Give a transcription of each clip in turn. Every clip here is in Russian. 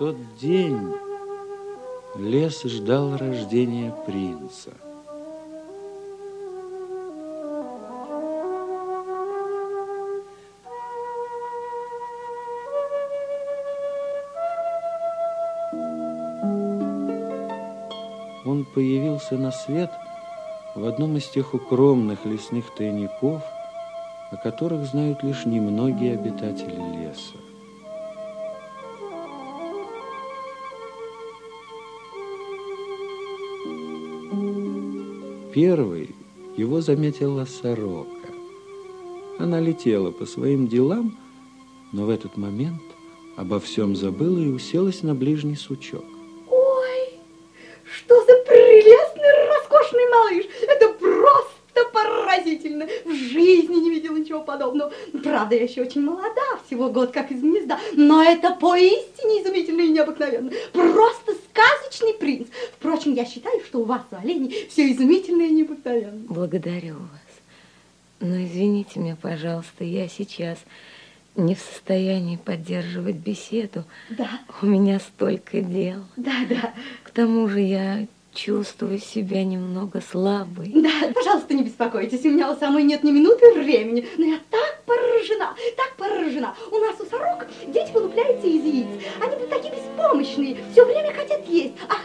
тот день лес ждал рождения принца. Он появился на свет в одном из тех укромных лесных тайников, о которых знают лишь немногие обитатели леса. Первой его заметила сорока. Она летела по своим делам, но в этот момент обо всем забыла и уселась на ближний сучок. Ой, что за прелестный, роскошный малыш! Это просто поразительно! В жизни не видела ничего подобного. Правда, я еще очень молода, всего год как из гнезда, но это поистине изумительно и необыкновенно. Просто сказочный принц. Впрочем, я считаю, что у вас, у оленей, все изумительно и необыкновенно. Благодарю вас. Но извините меня, пожалуйста, я сейчас не в состоянии поддерживать беседу. Да. У меня столько дел. Да, да. К тому же я чувствую себя немного слабой. Да, пожалуйста, не беспокойтесь, у меня у самой нет ни минуты времени, но я так поражена, так поражена. У нас у сорок дети вылупляются из яиц. Они вот такие беспомощные, все время хотят есть. Ах,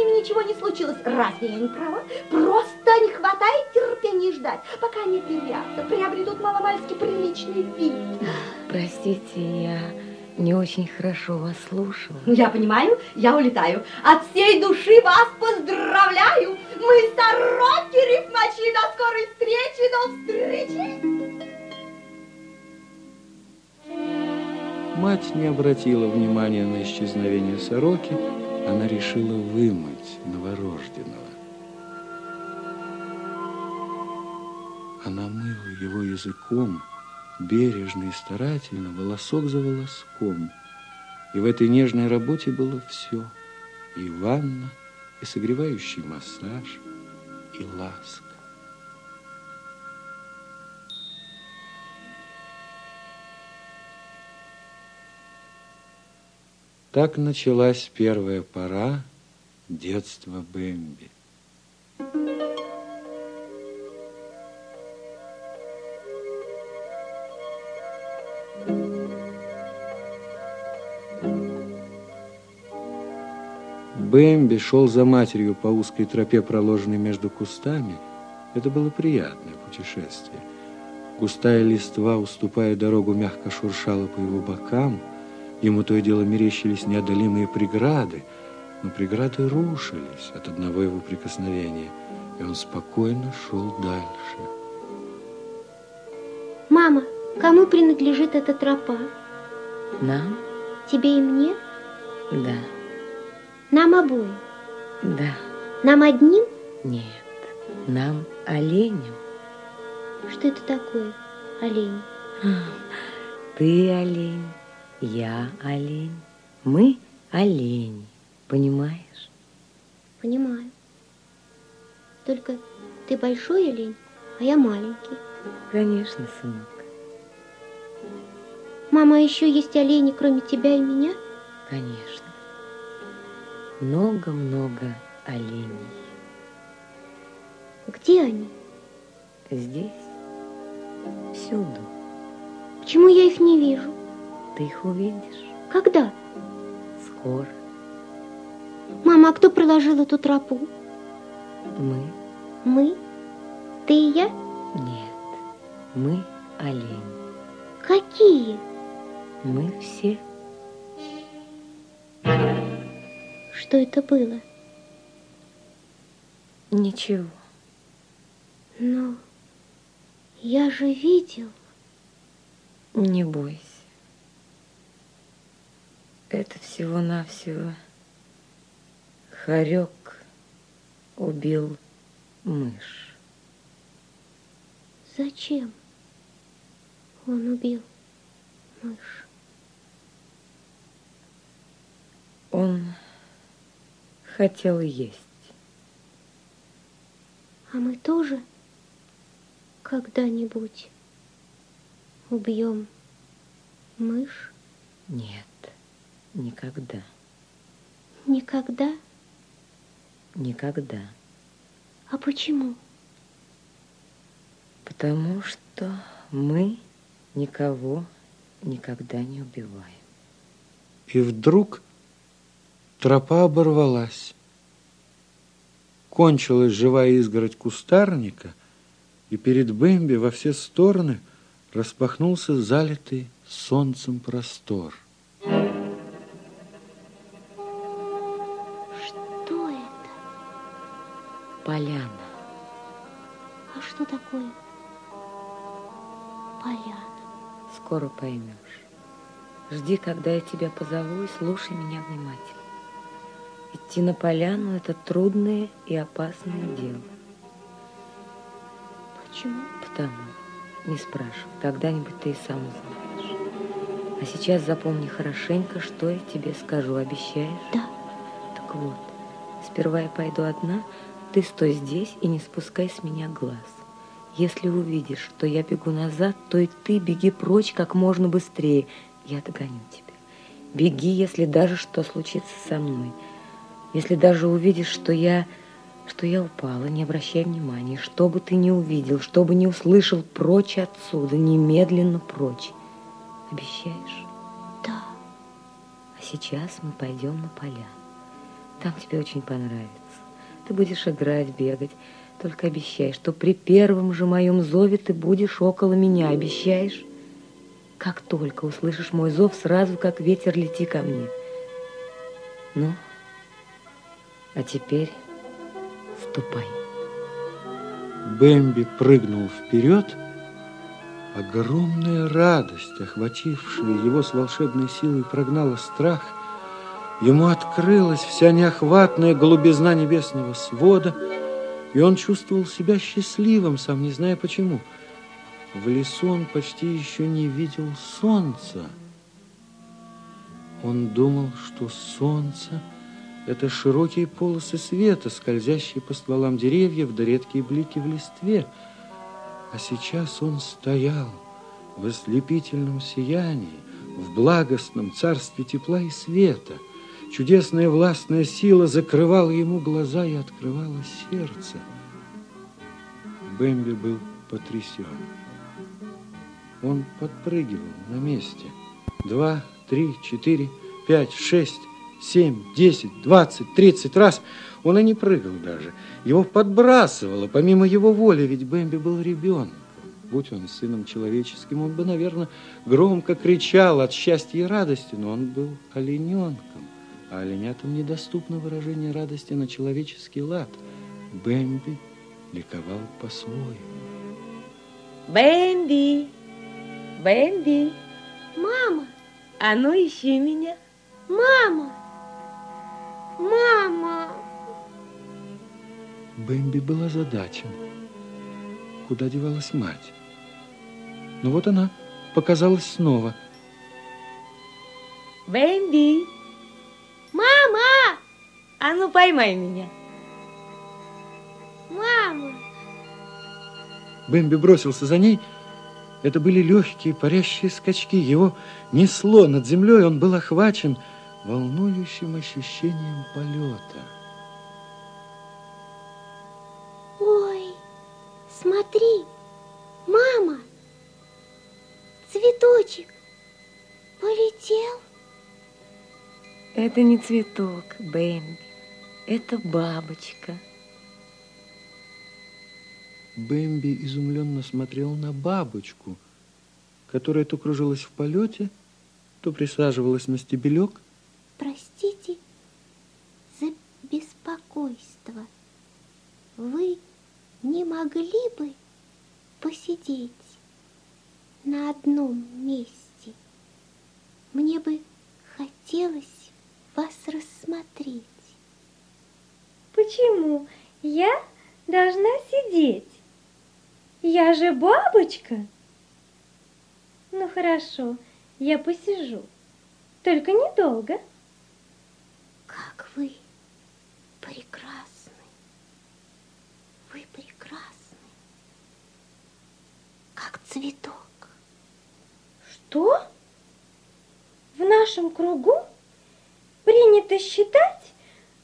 ними ничего не случилось. Разве я не права? Просто не хватает терпения ждать, пока они перятся, приобретут маломальски приличный вид. Простите, я не очень хорошо вас слушала. Я понимаю, я улетаю. От всей души вас поздравляю. Мы сороки рифмачи. До скорой встречи, до встречи. Мать не обратила внимания на исчезновение сороки, она решила вымыть новорожденного. Она мыла его языком, бережно и старательно, волосок за волоском. И в этой нежной работе было все. И ванна, и согревающий массаж, и ласка. Так началась первая пора детства Бэмби. Бэмби шел за матерью по узкой тропе, проложенной между кустами. Это было приятное путешествие. Густая листва, уступая дорогу, мягко шуршала по его бокам. Ему то и дело мерещились неодолимые преграды, но преграды рушились от одного его прикосновения, и он спокойно шел дальше. Мама, кому принадлежит эта тропа? Нам? Тебе и мне? Да. Нам обоим? Да. Нам одним? Нет. Нам оленям. Что это такое, олень? Ты олень, я олень, мы олени. Понимаешь? Понимаю. Только ты большой олень, а я маленький. Конечно, сынок. Мама, а еще есть олени, кроме тебя и меня? Конечно. Много-много оленей. Где они? Здесь, всюду. Почему я их не вижу? Ты их увидишь Когда? скоро. Мама, а кто проложил эту тропу? Мы? Мы? Ты и я? Нет. Мы олени. Какие? Мы все. Что это было? Ничего. Но я же видел. Не бойся. Это всего-навсего хорек убил мышь. Зачем он убил мышь? Он хотел есть. А мы тоже когда-нибудь убьем Мышь? Нет, никогда. Никогда? Никогда. А почему? Потому что мы никого никогда не убиваем. И вдруг тропа оборвалась. Кончилась живая изгородь кустарника, и перед Бэмби во все стороны распахнулся залитый солнцем простор. Поляна. А что такое поляна? Скоро поймешь. Жди, когда я тебя позову, и слушай меня внимательно. Идти на поляну – это трудное и опасное дело. Почему? Потому, не спрашивай, когда-нибудь ты и сам узнаешь. А сейчас запомни хорошенько, что я тебе скажу, обещаешь? Да. Так вот, сперва я пойду одна, ты стой здесь и не спускай с меня глаз. Если увидишь, что я бегу назад, то и ты беги прочь как можно быстрее. Я догоню тебя. Беги, если даже что случится со мной. Если даже увидишь, что я, что я упала, не обращай внимания. Что бы ты ни увидел, что бы ни услышал, прочь отсюда, немедленно прочь. Обещаешь? Да. А сейчас мы пойдем на поля. Там тебе очень понравится. Ты будешь играть, бегать. Только обещай, что при первом же моем зове ты будешь около меня. Обещаешь? Как только услышишь мой зов, сразу как ветер лети ко мне. Ну, а теперь ступай. Бэмби прыгнул вперед. Огромная радость, охватившая его с волшебной силой, прогнала страх. Ему открылась вся неохватная голубизна небесного свода, и он чувствовал себя счастливым, сам не зная почему. В лесу он почти еще не видел солнца. Он думал, что солнце — это широкие полосы света, скользящие по стволам деревьев, да редкие блики в листве. А сейчас он стоял в ослепительном сиянии, в благостном царстве тепла и света. Чудесная властная сила закрывала ему глаза и открывала сердце. Бэмби был потрясен. Он подпрыгивал на месте. Два, три, четыре, пять, шесть, семь, десять, двадцать, тридцать раз. Он и не прыгал даже. Его подбрасывало помимо его воли, ведь Бэмби был ребенком. Будь он сыном человеческим, он бы, наверное, громко кричал от счастья и радости, но он был олененком. А оленятам недоступно выражение радости на человеческий лад. Бэмби ликовал по-своему. Бэмби! Бэмби! Мама! А ну ищи меня! Мама! Мама! Бэмби был озадачен. Куда девалась мать? Ну вот она показалась снова. Бэмби! Мама! А ну поймай меня! Мама! Бэмби бросился за ней. Это были легкие парящие скачки. Его несло над землей. Он был охвачен волнующим ощущением полета. Ой, смотри, мама! Цветочек полетел. Это не цветок, Бэмби. Это бабочка. Бэмби изумленно смотрел на бабочку, которая то кружилась в полете, то присаживалась на стебелек. Простите за беспокойство. Вы не могли бы посидеть на одном месте? Мне бы хотелось вас рассмотреть. Почему я должна сидеть? Я же бабочка. Ну хорошо, я посижу. Только недолго. Как вы прекрасны. Вы прекрасны. Как цветок. Что? нашем кругу принято считать,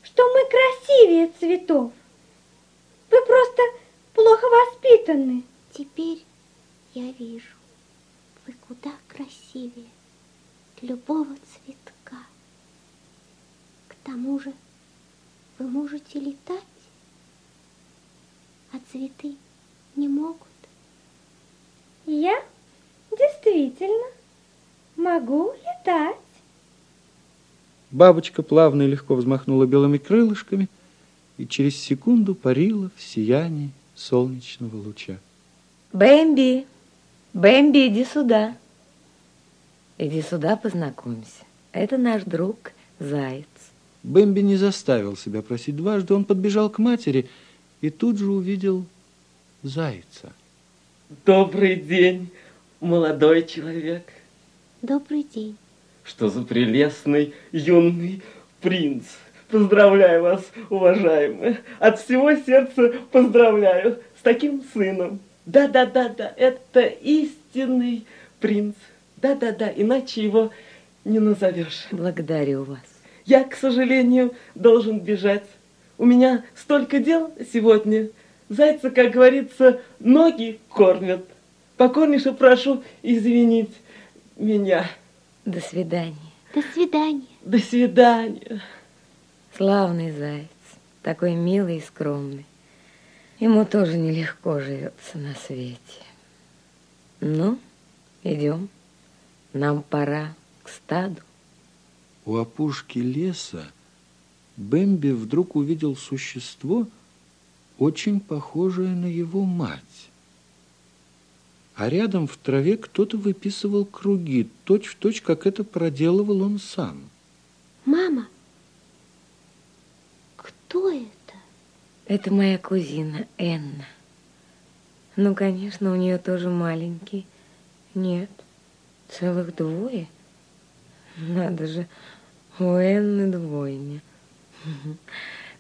что мы красивее цветов. Вы просто плохо воспитаны. Теперь я вижу, вы куда красивее любого цветка. К тому же вы можете летать, а цветы не могут. Я действительно могу летать. Бабочка плавно и легко взмахнула белыми крылышками и через секунду парила в сиянии солнечного луча. Бэмби, Бэмби, иди сюда. Иди сюда, познакомься. Это наш друг Заяц. Бэмби не заставил себя просить дважды. Он подбежал к матери и тут же увидел зайца. Добрый день, молодой человек. Добрый день. Что за прелестный юный принц. Поздравляю вас, уважаемые. От всего сердца поздравляю с таким сыном. Да-да-да-да, это истинный принц. Да-да-да, иначе его не назовешь. Благодарю вас. Я, к сожалению, должен бежать. У меня столько дел сегодня. Зайца, как говорится, ноги кормят. Покорнейше прошу извинить меня. До свидания. До свидания. До свидания. Славный заяц, такой милый и скромный. Ему тоже нелегко живется на свете. Ну, идем. Нам пора к стаду. У опушки леса Бэмби вдруг увидел существо, очень похожее на его мать. А рядом в траве кто-то выписывал круги, точь-в-точь, точь, как это проделывал он сам. Мама, кто это? Это моя кузина Энна. Ну, конечно, у нее тоже маленький. Нет, целых двое. Надо же, у Энны двойня.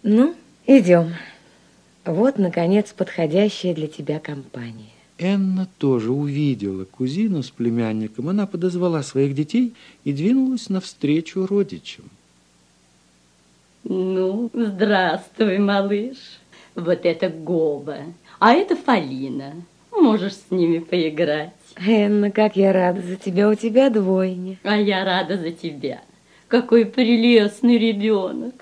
Ну, идем. Вот, наконец, подходящая для тебя компания. Энна тоже увидела кузину с племянником. Она подозвала своих детей и двинулась навстречу родичам. Ну, здравствуй, малыш. Вот это Гоба, а это Фалина. Можешь с ними поиграть. Энна, как я рада за тебя, у тебя двойня. А я рада за тебя. Какой прелестный ребенок.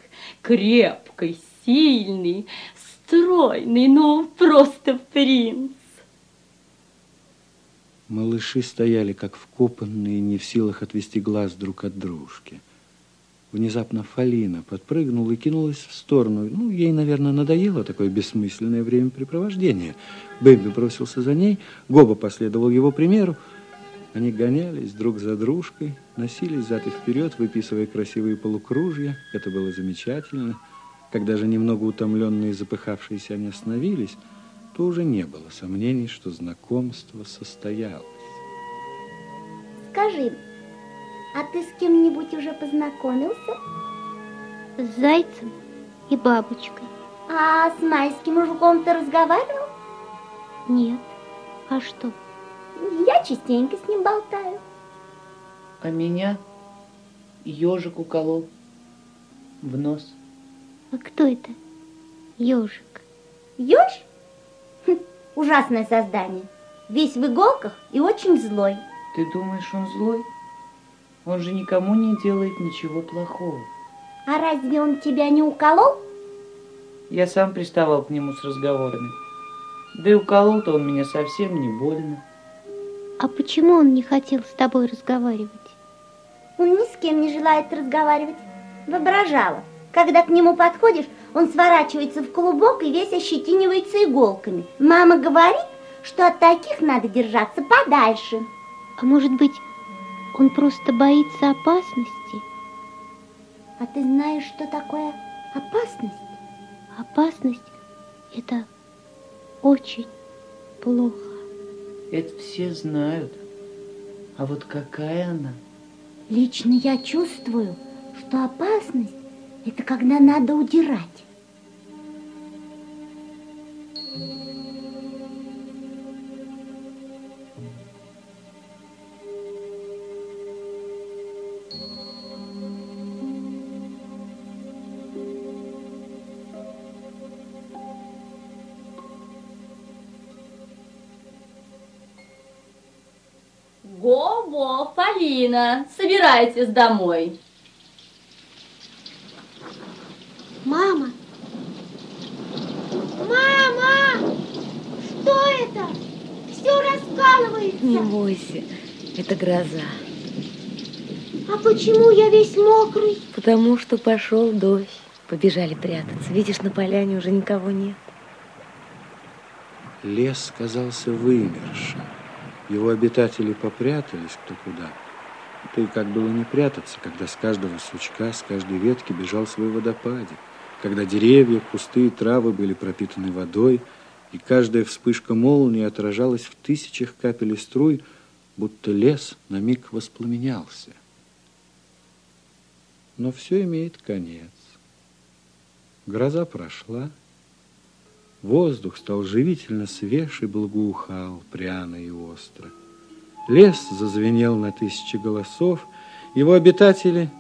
Крепкий, сильный, стройный, ну, просто принц. Малыши стояли, как вкопанные, не в силах отвести глаз друг от дружки. Внезапно Фалина подпрыгнула и кинулась в сторону. Ну, ей, наверное, надоело такое бессмысленное времяпрепровождение. Бэмби бросился за ней, Гоба последовал его примеру. Они гонялись друг за дружкой, носились зад и вперед, выписывая красивые полукружья. Это было замечательно. Когда же немного утомленные и запыхавшиеся они остановились, то уже не было сомнений, что знакомство состоялось. Скажи, а ты с кем-нибудь уже познакомился? С зайцем и бабочкой. А с майским жуком ты разговаривал? Нет. А что? Я частенько с ним болтаю. А меня ежик уколол в нос. А кто это? Ежик. Еж? Ужасное создание. Весь в иголках и очень злой. Ты думаешь, он злой? Он же никому не делает ничего плохого. А разве он тебя не уколол? Я сам приставал к нему с разговорами. Да и уколол-то он меня совсем не больно. А почему он не хотел с тобой разговаривать? Он ни с кем не желает разговаривать. Воображала. Когда к нему подходишь, он сворачивается в клубок и весь ощетинивается иголками. Мама говорит, что от таких надо держаться подальше. А может быть, он просто боится опасности? А ты знаешь, что такое опасность? Опасность – это очень плохо. Это все знают. А вот какая она? Лично я чувствую, что опасность – это когда надо удирать. Го-во, Фалина, собирайтесь домой. Это? Все раскалывается. Не бойся, это гроза. А почему я весь мокрый? Потому что пошел дождь. Побежали прятаться. Видишь, на поляне уже никого нет. Лес казался вымершим. Его обитатели попрятались кто куда. Да и как было не прятаться, когда с каждого сучка, с каждой ветки бежал свой водопадик, когда деревья, кусты и травы были пропитаны водой, и каждая вспышка молнии отражалась в тысячах капель и струй, будто лес на миг воспламенялся. Но все имеет конец. Гроза прошла, воздух стал живительно свеж и благоухал, пряно и остро. Лес зазвенел на тысячи голосов, его обитатели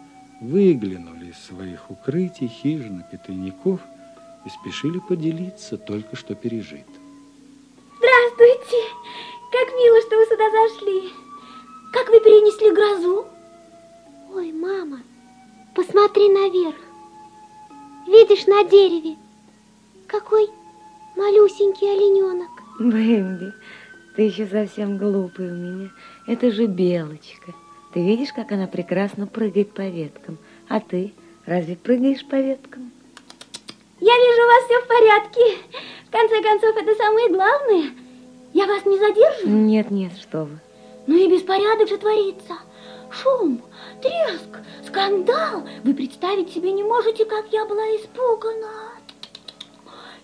выглянули из своих укрытий, хижин и тайников и спешили поделиться только что пережитым. Здравствуйте! Как мило, что вы сюда зашли. Как вы перенесли грозу? Ой, мама, посмотри наверх. Видишь на дереве? Какой малюсенький олененок. Бэмби, ты еще совсем глупый у меня. Это же белочка. Ты видишь, как она прекрасно прыгает по веткам? А ты разве прыгаешь по веткам? Я вижу, у вас все в порядке. В конце концов, это самое главное. Я вас не задержу? Нет, нет, что вы. Ну и беспорядок же творится. Шум, треск, скандал. Вы представить себе не можете, как я была испугана.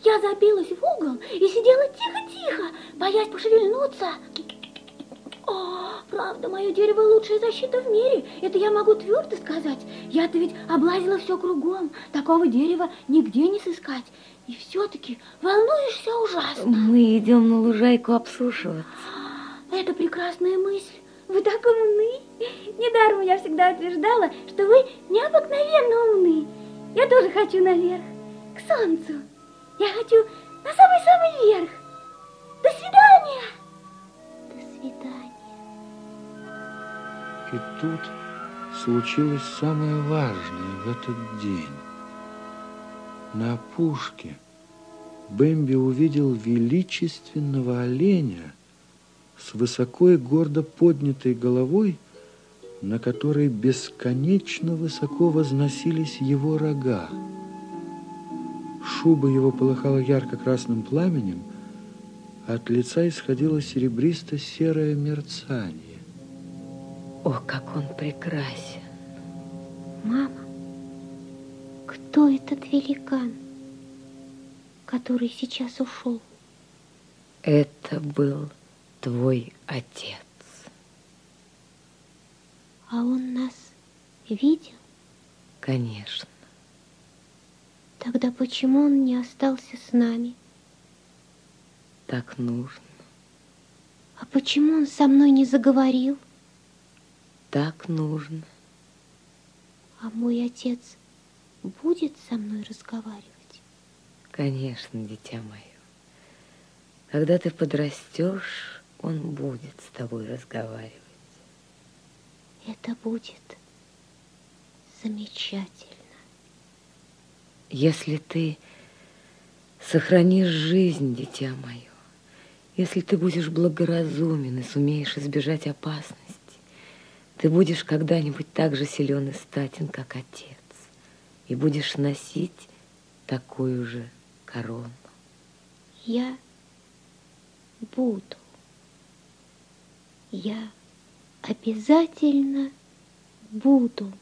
Я забилась в угол и сидела тихо-тихо, боясь пошевельнуться. О, правда, мое дерево лучшая защита в мире. Это я могу твердо сказать. Я-то ведь облазила все кругом. Такого дерева нигде не сыскать. И все-таки волнуешься ужасно. Мы идем на лужайку обсушиваться. Это прекрасная мысль. Вы так умны. Недаром я всегда утверждала, что вы необыкновенно умны. Я тоже хочу наверх, к солнцу. Я хочу на самый-самый верх. До свидания. До свидания. И тут случилось самое важное в этот день. На опушке Бэмби увидел величественного оленя с высоко и гордо поднятой головой, на которой бесконечно высоко возносились его рога. Шуба его полыхала ярко-красным пламенем, а от лица исходило серебристо-серое мерцание. О, как он прекрасен! Мама, кто этот великан, который сейчас ушел? Это был твой отец. А он нас видел? Конечно. Тогда почему он не остался с нами? Так нужно. А почему он со мной не заговорил? Так нужно. А мой отец будет со мной разговаривать? Конечно, дитя мое. Когда ты подрастешь, он будет с тобой разговаривать. Это будет замечательно. Если ты сохранишь жизнь, дитя мое, если ты будешь благоразумен и сумеешь избежать опасности, ты будешь когда-нибудь так же силен и статен, как отец, и будешь носить такую же корону. Я буду. Я обязательно буду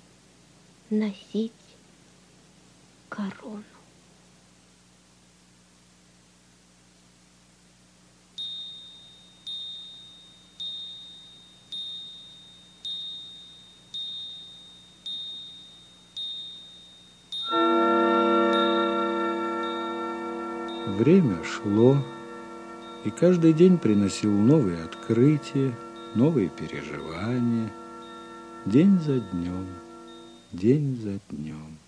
носить корону. Время шло, и каждый день приносил новые открытия, новые переживания, день за днем, день за днем.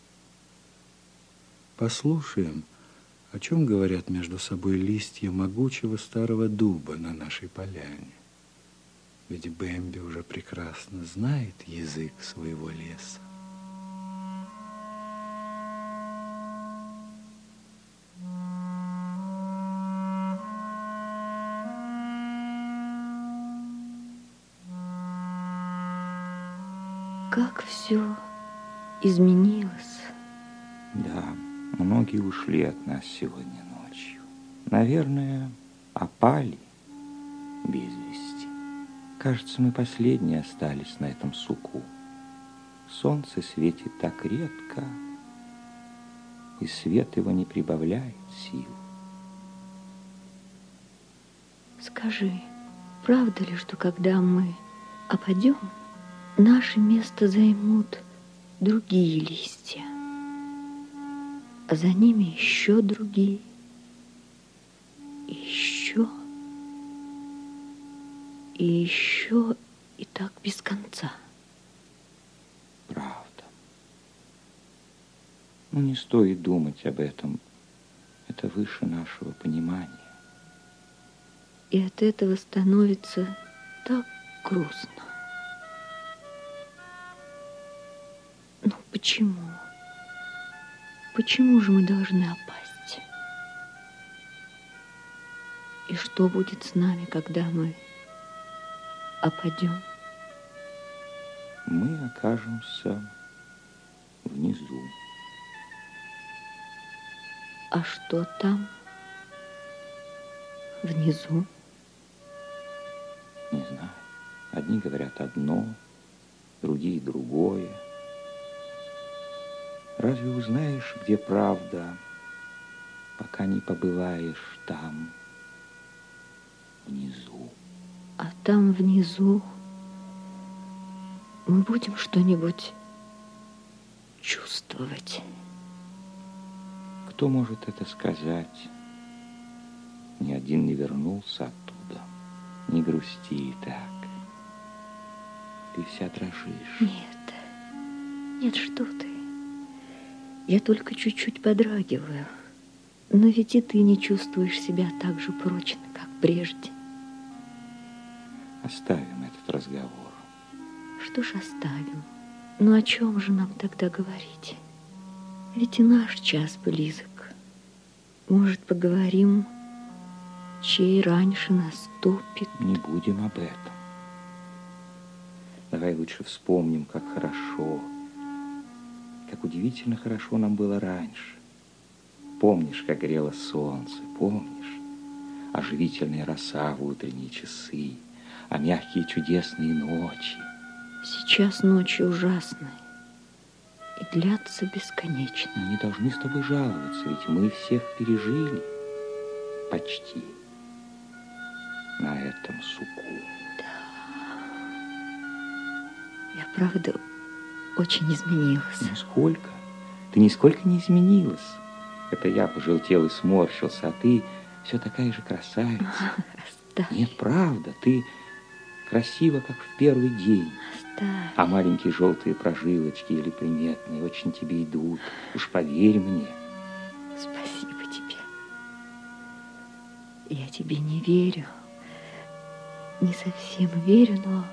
Послушаем, о чем говорят между собой листья могучего старого дуба на нашей поляне. Ведь Бэмби уже прекрасно знает язык своего леса. Как все изменилось. Да, многие ушли от нас сегодня ночью. Наверное, опали без вести. Кажется, мы последние остались на этом суку. Солнце светит так редко, и свет его не прибавляет сил. Скажи, правда ли, что когда мы опадем, наше место займут другие листья, а за ними еще другие, и еще, и еще, и так без конца. Правда. Но не стоит думать об этом. Это выше нашего понимания. И от этого становится так грустно. Ну почему? Почему же мы должны опасть? И что будет с нами, когда мы опадем? Мы окажемся внизу. А что там? Внизу? Не знаю. Одни говорят одно, другие другое. Разве узнаешь, где правда, пока не побываешь там, внизу? А там внизу мы будем что-нибудь чувствовать. Кто может это сказать? Ни один не вернулся оттуда. Не грусти так. Ты вся дрожишь. Нет, нет, что ты. Я только чуть-чуть подрагиваю. Но ведь и ты не чувствуешь себя так же прочно, как прежде. Оставим этот разговор. Что ж оставим? Ну о чем же нам тогда говорить? Ведь и наш час близок. Может, поговорим, чей раньше наступит? Не будем об этом. Давай лучше вспомним, как хорошо, как удивительно хорошо нам было раньше. Помнишь, как грело солнце, помнишь? Оживительная роса в утренние часы, а мягкие чудесные ночи. Сейчас ночи ужасные и длятся бесконечно. Мы не должны с тобой жаловаться, ведь мы всех пережили почти на этом суку. Я, правда, очень изменилась. Нисколько. Ты нисколько не изменилась. Это я пожелтел и сморщился, а ты все такая же красавица. Оставь. Нет, правда, ты красива, как в первый день. Оставь. А маленькие желтые прожилочки или приметные очень тебе идут. Уж поверь мне. Спасибо тебе. Я тебе не верю. Не совсем верю, но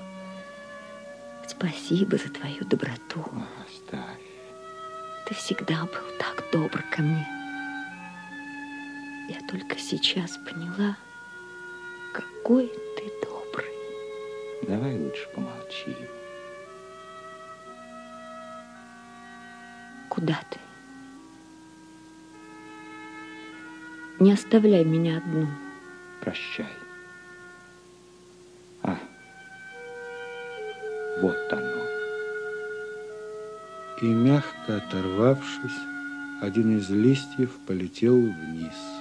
спасибо за твою доброту. Оставь. Ты всегда был так добр ко мне. Я только сейчас поняла, какой ты добрый. Давай лучше помолчи. Куда ты? Не оставляй меня одну. Прощай. Вот оно. И мягко оторвавшись, один из листьев полетел вниз.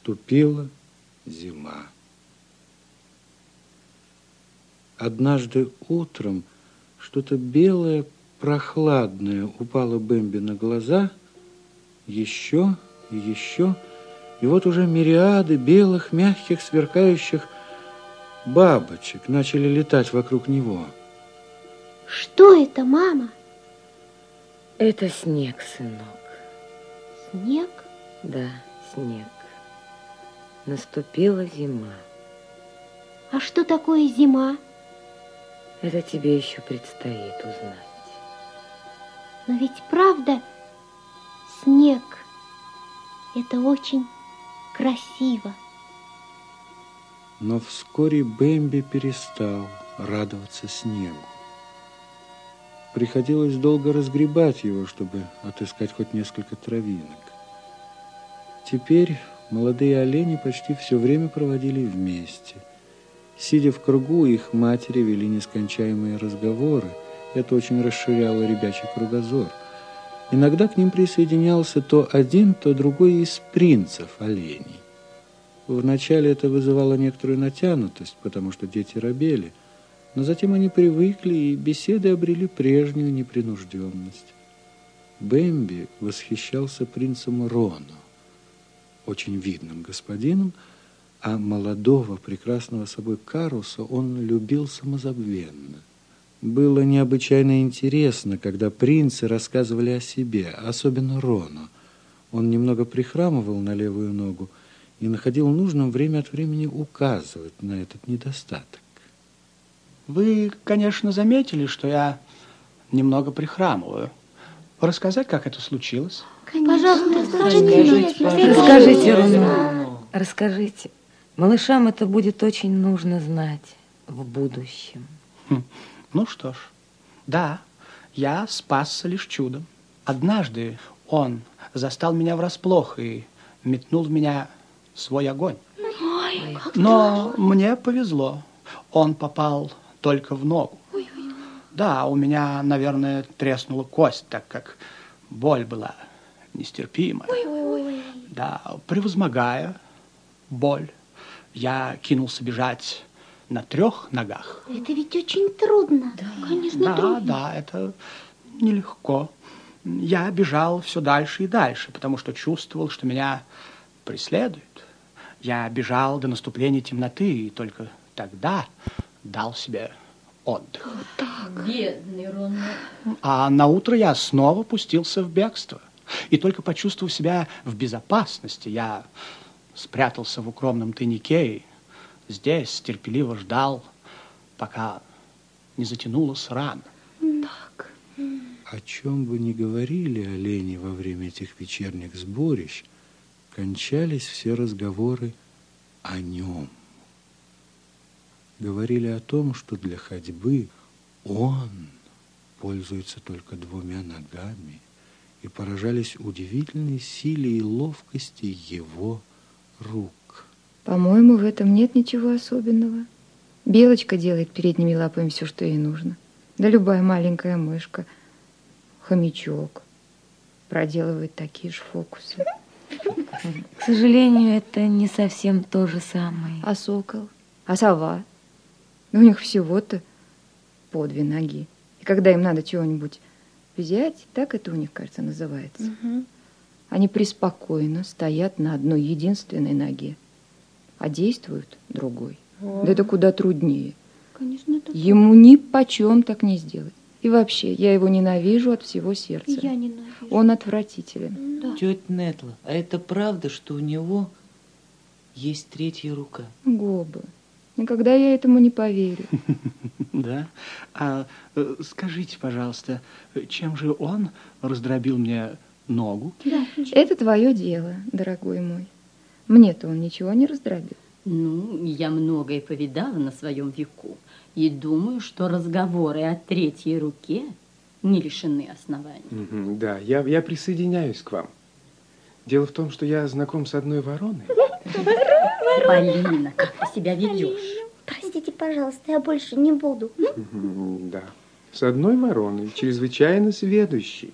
Наступила зима. Однажды утром что-то белое, прохладное упало Бэмби на глаза, еще и еще, и вот уже мириады белых, мягких, сверкающих бабочек начали летать вокруг него. Что это, мама? Это снег, сынок. Снег? Да, снег. Наступила зима. А что такое зима? Это тебе еще предстоит узнать. Но ведь правда, снег – это очень красиво. Но вскоре Бэмби перестал радоваться снегу. Приходилось долго разгребать его, чтобы отыскать хоть несколько травинок. Теперь молодые олени почти все время проводили вместе. Сидя в кругу, их матери вели нескончаемые разговоры. Это очень расширяло ребячий кругозор. Иногда к ним присоединялся то один, то другой из принцев оленей. Вначале это вызывало некоторую натянутость, потому что дети робели, но затем они привыкли, и беседы обрели прежнюю непринужденность. Бэмби восхищался принцем Рону, очень видным господином, а молодого, прекрасного собой Каруса он любил самозабвенно. Было необычайно интересно, когда принцы рассказывали о себе, особенно Рону. Он немного прихрамывал на левую ногу, и находил нужным время от времени указывать на этот недостаток. Вы, конечно, заметили, что я немного прихрамываю. Рассказать, как это случилось? Пожалуйста, Расскажите, расскажите, Руну, расскажите. Малышам это будет очень нужно знать в будущем. Хм, ну что ж, да, я спасся лишь чудом. Однажды он застал меня врасплох и метнул в меня свой огонь. Ой, Но мне повезло. Он попал только в ногу. Да, у меня, наверное, треснула кость, так как боль была нестерпимая. Да, превозмогая боль, я кинулся бежать на трех ногах. Это ведь очень трудно. Да, конечно, да, трудно. Да, это нелегко. Я бежал все дальше и дальше, потому что чувствовал, что меня преследуют. Я бежал до наступления темноты, и только тогда дал себе отдых. Вот так. Бедный Рон. А на утро я снова пустился в бегство. И только почувствовав себя в безопасности, я спрятался в укромном тайнике и здесь терпеливо ждал, пока не затянулась рана. Так. О чем бы ни говорили олени во время этих вечерних сборищ, кончались все разговоры о нем. Говорили о том, что для ходьбы он пользуется только двумя ногами, и поражались удивительной силе и ловкости его рук. По-моему, в этом нет ничего особенного. Белочка делает передними лапами все, что ей нужно. Да любая маленькая мышка, хомячок проделывает такие же фокусы. К сожалению, это не совсем то же самое. А сокол? А сова? У них всего-то по две ноги. И когда им надо чего-нибудь взять, так это у них, кажется, называется. Угу. Они преспокойно стоят на одной единственной ноге, а действуют другой. О. Да это куда труднее. Конечно, это Ему ни почем так не сделать. И вообще, я его ненавижу от всего сердца. Я ненавижу. Он отвратителен. Да. Тетя Нетла, а это правда, что у него есть третья рука? Гобы. Никогда я этому не поверю. Да? А э, скажите, пожалуйста, чем же он раздробил мне ногу? Да. Это твое дело, дорогой мой. Мне-то он ничего не раздробил. Ну, я многое повидала на своем веку. И думаю, что разговоры о третьей руке не лишены оснований. Да, я, я присоединяюсь к вам. Дело в том, что я знаком с одной вороной. Полина, как ты себя ведешь? Простите, пожалуйста, я больше не буду. Да, с одной вороной, чрезвычайно сведущей.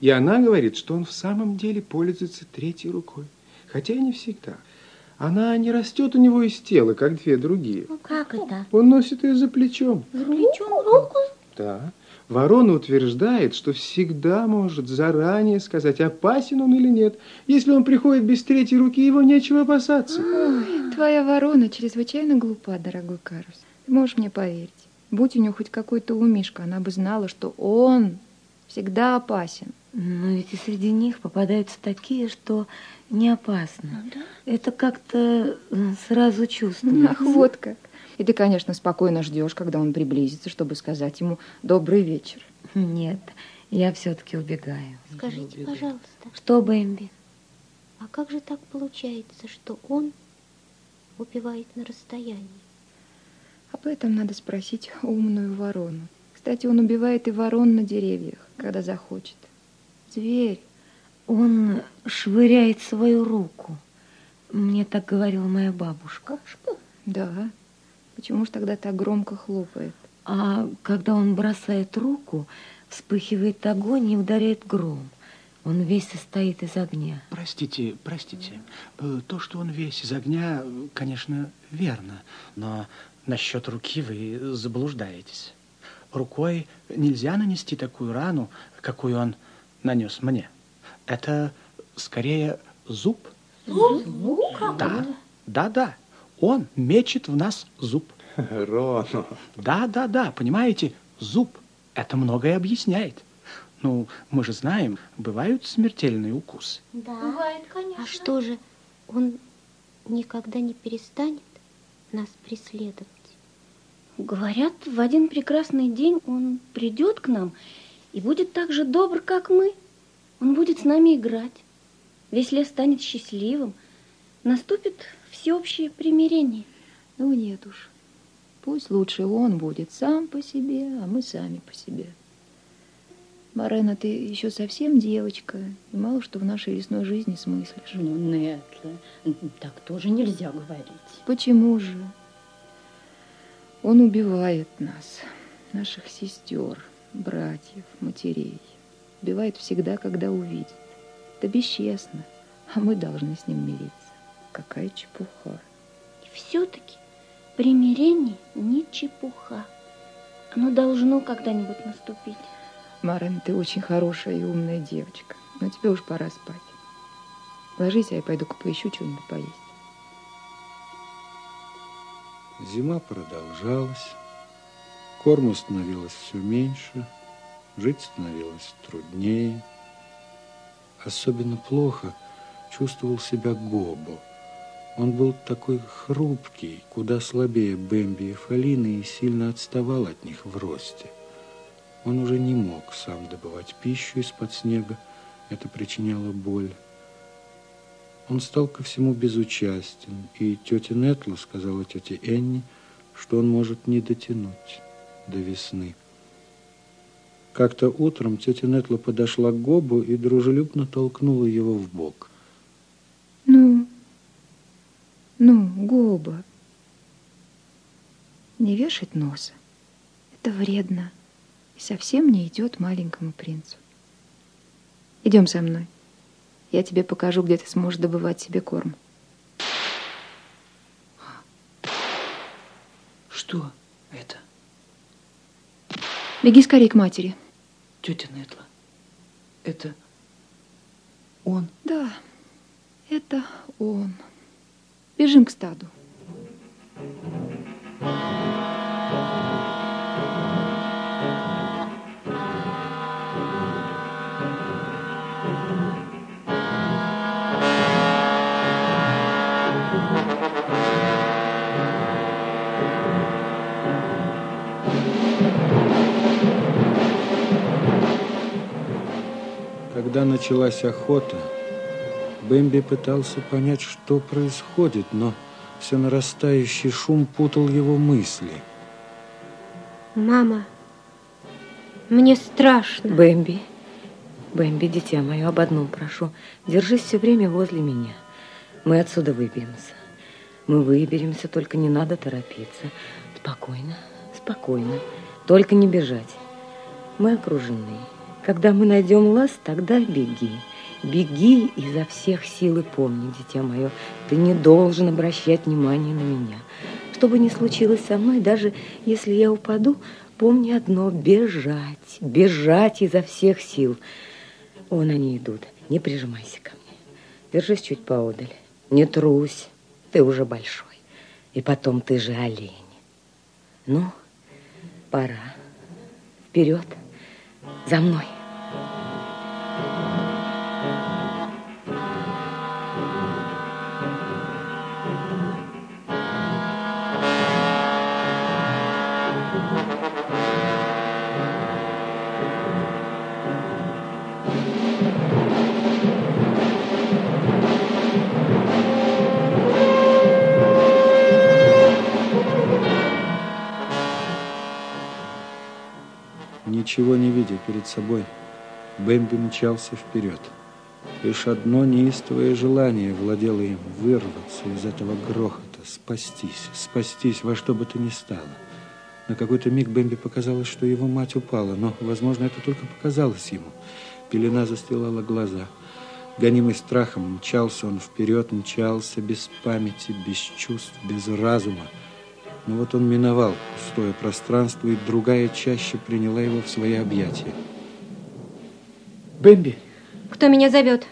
И она говорит, что он в самом деле пользуется третьей рукой. Хотя и не всегда. Она не растет у него из тела, как две другие. Ну, как это? Он носит ее за плечом. За плечом руку? Да. Ворона утверждает, что всегда может заранее сказать, опасен он или нет. Если он приходит без третьей руки, его нечего опасаться. Ой, твоя ворона чрезвычайно глупа, дорогой Карус. Ты можешь мне поверить. Будь у нее хоть какой-то умишка, она бы знала, что он всегда опасен. Но ведь и среди них попадаются такие, что не опасно. Ну, да? Это как-то э, сразу чувствуется. Ах, вот как. И ты, конечно, спокойно ждешь, когда он приблизится, чтобы сказать ему «добрый вечер». Нет, я все-таки убегаю. Скажите, пожалуйста, Что, Бэмби? а как же так получается, что он убивает на расстоянии? Об этом надо спросить умную ворону. Кстати, он убивает и ворон на деревьях, когда захочет. Зверь. Он швыряет свою руку. Мне так говорила моя бабушка. Да. Почему ж тогда так громко хлопает? А когда он бросает руку, вспыхивает огонь и ударяет гром. Он весь состоит из огня. Простите, простите. Э, То, что он весь из огня, конечно, верно. Но насчет руки вы заблуждаетесь. Рукой нельзя нанести такую рану, какую он нанес мне. Это скорее зуб. Да, да, да. Он мечет в нас зуб. Рону. Да, да, да, понимаете, зуб. Это многое объясняет. Ну, мы же знаем, бывают смертельные укусы. Да. Бывает, конечно. А что же, он никогда не перестанет нас преследовать? Говорят, в один прекрасный день он придет к нам и будет так же добр, как мы. Он будет с нами играть. Весь лес станет счастливым. Наступит всеобщее примирение. Ну, нет уж. Пусть лучше он будет сам по себе, а мы сами по себе. Марена, ты еще совсем девочка, и мало что в нашей лесной жизни смыслишь. Ну, Нетла, так тоже нельзя говорить. Почему же? Он убивает нас, наших сестер, братьев, матерей. Убивает всегда, когда увидит. Это бесчестно, а мы должны с ним мириться. Какая чепуха. И все-таки примирение не чепуха. Оно должно когда-нибудь наступить. Марен, ты очень хорошая и умная девочка, но тебе уж пора спать. Ложись, а я пойду-ка поищу что-нибудь поесть. Зима продолжалась, корму становилось все меньше, жить становилось труднее. Особенно плохо чувствовал себя Гобо. Он был такой хрупкий, куда слабее Бэмби и Фалины и сильно отставал от них в росте. Он уже не мог сам добывать пищу из-под снега, это причиняло боль. Он стал ко всему безучастен, и тетя Нетла сказала тете Энни, что он может не дотянуть до весны. Как-то утром тетя Нетла подошла к Гобу и дружелюбно толкнула его в бок. Ну, ну, Гоба, не вешать носа. Это вредно и совсем не идет маленькому принцу. Идем со мной. Я тебе покажу, где ты сможешь добывать себе корм. Что это? Беги скорее к матери. Тетя Нетла, это он? Да, это он. Бежим к стаду. Когда началась охота, Бэмби пытался понять, что происходит, но все нарастающий шум путал его мысли. Мама, мне страшно. Бэмби, Бэмби, дитя мое, об одном прошу. Держись все время возле меня. Мы отсюда выберемся. Мы выберемся, только не надо торопиться. Спокойно, спокойно. Только не бежать. Мы окружены. Когда мы найдем лаз, тогда беги. Беги изо всех сил и помни, дитя мое, ты не должен обращать внимание на меня. Что бы ни случилось со мной, даже если я упаду, помни одно – бежать, бежать изо всех сил. Вон они идут, не прижимайся ко мне. Держись чуть поодаль, не трусь, ты уже большой. И потом ты же олень. Ну, пора. Вперед, за мной. Ничего не видя перед собой, Бэмби мчался вперед. Лишь одно неистовое желание владело им вырваться из этого грохота, спастись, спастись во что бы то ни стало. На какой-то миг Бэмби показалось, что его мать упала, но, возможно, это только показалось ему. Пелена застилала глаза. Гонимый страхом, мчался он вперед, мчался без памяти, без чувств, без разума. Но вот он миновал пустое пространство, и другая чаще приняла его в свои объятия. Бэмби. Кто меня зовет?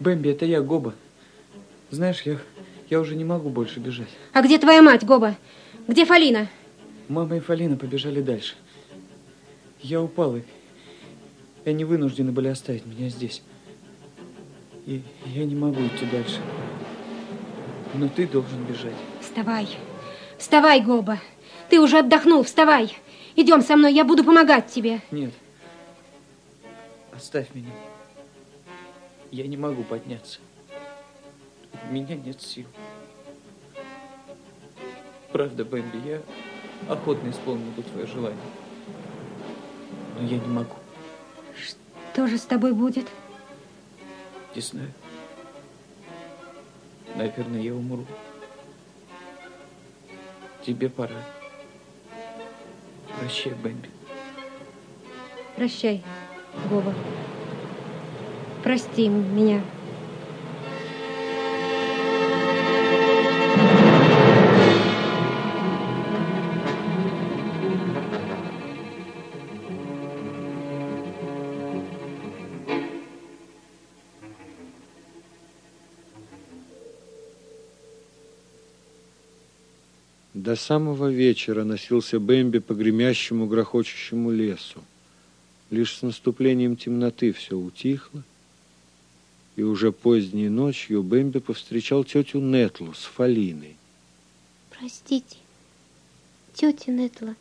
Бэмби, это я, Гоба. Знаешь, я, я уже не могу больше бежать. А где твоя мать, Гоба? Где Фалина? Мама и Фалина побежали дальше. Я упал, и, и они вынуждены были оставить меня здесь. И я не могу идти дальше. Но ты должен бежать. Вставай. Вставай, Гоба. Ты уже отдохнул, вставай. Идем со мной, я буду помогать тебе. Нет. Оставь меня. Я не могу подняться. У меня нет сил. Правда, Бэмби, я охотно исполнил бы твое желание. Но я не могу. Что же с тобой будет? Не знаю. Наверное, я умру. Тебе пора. Прощай, Бэмби. Прощай, Гоба. Прости меня. До самого вечера носился Бэмби по гремящему, грохочущему лесу. Лишь с наступлением темноты все утихло, и уже поздней ночью Бэмби повстречал тетю Нетлу с Фалиной. Простите, тетя Нетла,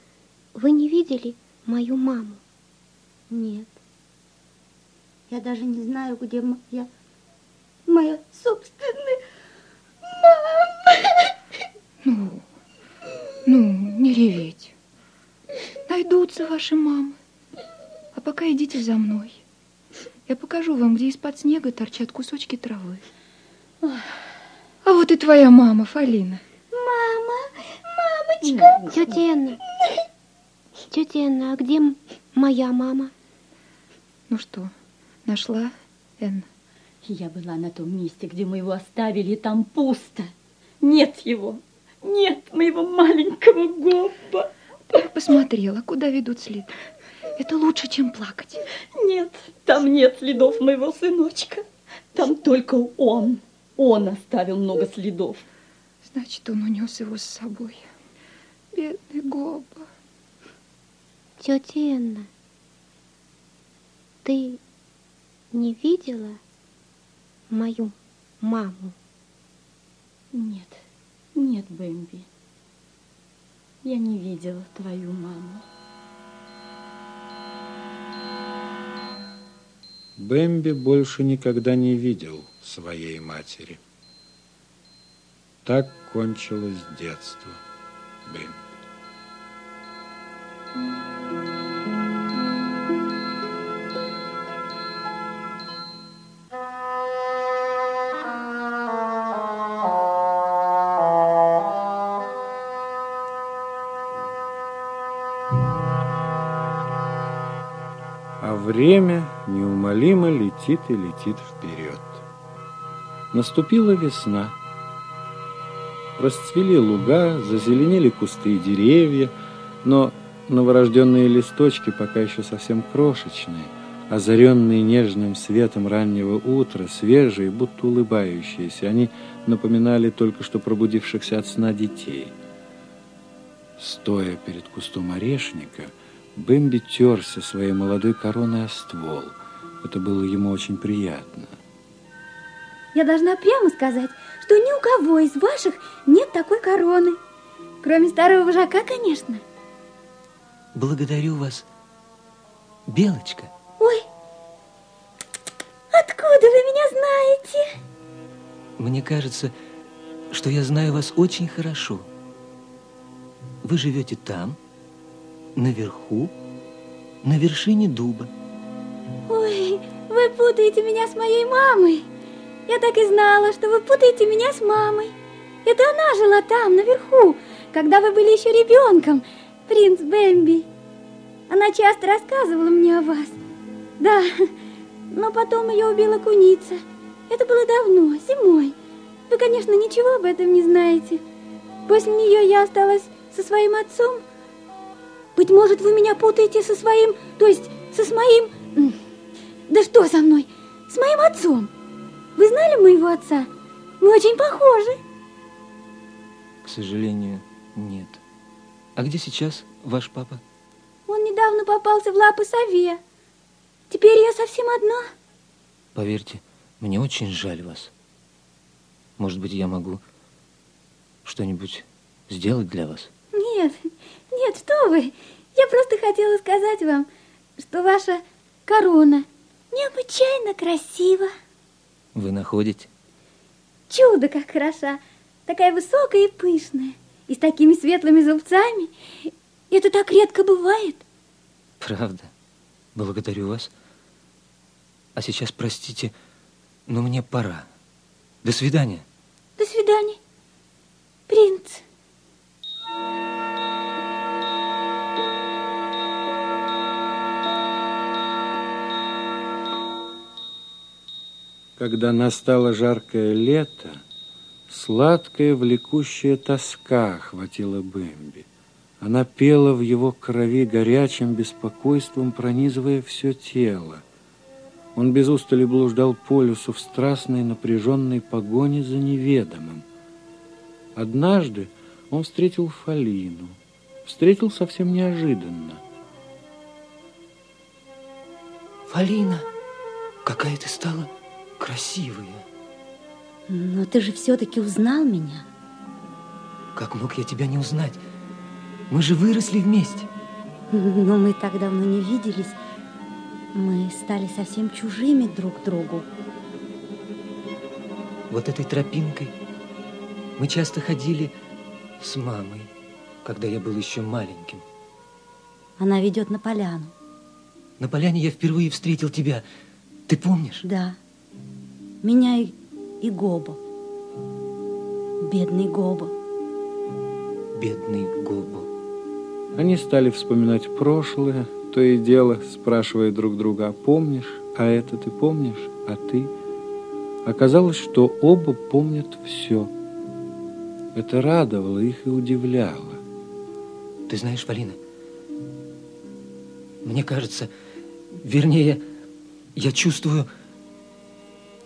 вы не видели мою маму? Нет. Я даже не знаю, где моя, моя собственная мама. Ну, ну, не реветь. Найдутся ваши мамы. А пока идите за мной. Я покажу вам, где из-под снега торчат кусочки травы. А вот и твоя мама, Фалина. Мама, мамочка. Тетя Энна, тетя Энна, а где моя мама? Ну что, нашла, Энна? Я была на том месте, где мы его оставили, и там пусто. Нет его. Нет моего маленького Гоппа. Посмотрела, куда ведут следы. Это лучше, чем плакать. Нет, там нет следов моего сыночка. Там только он. Он оставил много следов. Значит, он унес его с собой. Бедный Гоба. Тетя Энна, ты не видела мою маму? Нет, нет, Бэмби. Я не видела твою маму. Бэмби больше никогда не видел своей матери. Так кончилось детство Бэмби. А время неумолимо летит и летит вперед. Наступила весна. Расцвели луга, зазеленели кусты и деревья, но новорожденные листочки пока еще совсем крошечные, озаренные нежным светом раннего утра, свежие, будто улыбающиеся. Они напоминали только что пробудившихся от сна детей. Стоя перед кустом орешника, Бэмби терся своей молодой короной о ствол. Это было ему очень приятно. Я должна прямо сказать, что ни у кого из ваших нет такой короны. Кроме старого вожака, конечно. Благодарю вас, Белочка. Ой, откуда вы меня знаете? Мне кажется, что я знаю вас очень хорошо. Вы живете там, наверху, на вершине дуба. Ой, вы путаете меня с моей мамой. Я так и знала, что вы путаете меня с мамой. Это она жила там, наверху, когда вы были еще ребенком, принц Бэмби. Она часто рассказывала мне о вас. Да, но потом ее убила куница. Это было давно, зимой. Вы, конечно, ничего об этом не знаете. После нее я осталась со своим отцом. Быть может, вы меня путаете со своим, то есть со своим... Да что со мной? С моим отцом. Вы знали моего отца? Мы очень похожи. К сожалению, нет. А где сейчас ваш папа? Он недавно попался в лапы сове. Теперь я совсем одна. Поверьте, мне очень жаль вас. Может быть, я могу что-нибудь сделать для вас? Нет, нет, что вы. Я просто хотела сказать вам, что ваша корона необычайно красива. Вы находите? Чудо, как хороша. Такая высокая и пышная. И с такими светлыми зубцами. Это так редко бывает. Правда. Благодарю вас. А сейчас, простите, но мне пора. До свидания. До свидания, принц. Когда настало жаркое лето, сладкая влекущая тоска охватила Бэмби. Она пела в его крови горячим беспокойством, пронизывая все тело. Он без устали блуждал по лесу в страстной напряженной погоне за неведомым. Однажды он встретил Фалину. Встретил совсем неожиданно. Фалина, какая ты стала красивая. Но ты же все-таки узнал меня. Как мог я тебя не узнать? Мы же выросли вместе. Но мы так давно не виделись. Мы стали совсем чужими друг другу. Вот этой тропинкой мы часто ходили с мамой, когда я был еще маленьким. Она ведет на поляну. На поляне я впервые встретил тебя. Ты помнишь? Да. Меня и, и Гоба. Бедный Гоба. Бедный Гоба. Они стали вспоминать прошлое, то и дело, спрашивая друг друга, а помнишь, а это ты помнишь, а ты? Оказалось, что оба помнят все. Это радовало их и удивляло. Ты знаешь, Полина, мне кажется, вернее, я чувствую,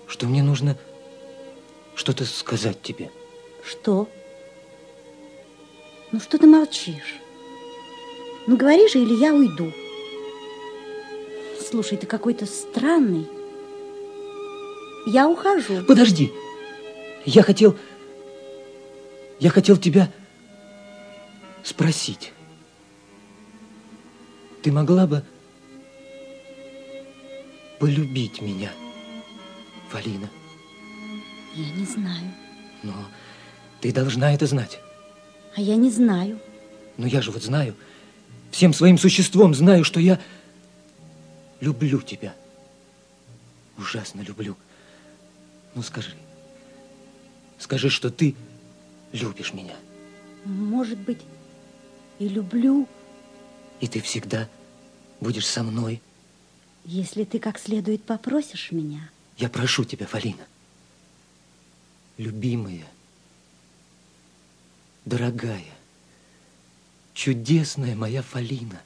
что мне нужно что-то сказать тебе. Что? Ну что ты молчишь? Ну говори же, или я уйду. Слушай, ты какой-то странный. Я ухожу. Подожди. Я хотел... Я хотел тебя спросить. Ты могла бы полюбить меня, Фалина? Я не знаю. Но ты должна это знать. А я не знаю. Но я же вот знаю, всем своим существом знаю, что я люблю тебя. Ужасно люблю. Ну скажи, скажи, что ты любишь меня. Может быть, и люблю. И ты всегда будешь со мной Если ты как следует попросишь меня. Я прошу тебя, Фалина. Любимая, дорогая, чудесная моя Фалина.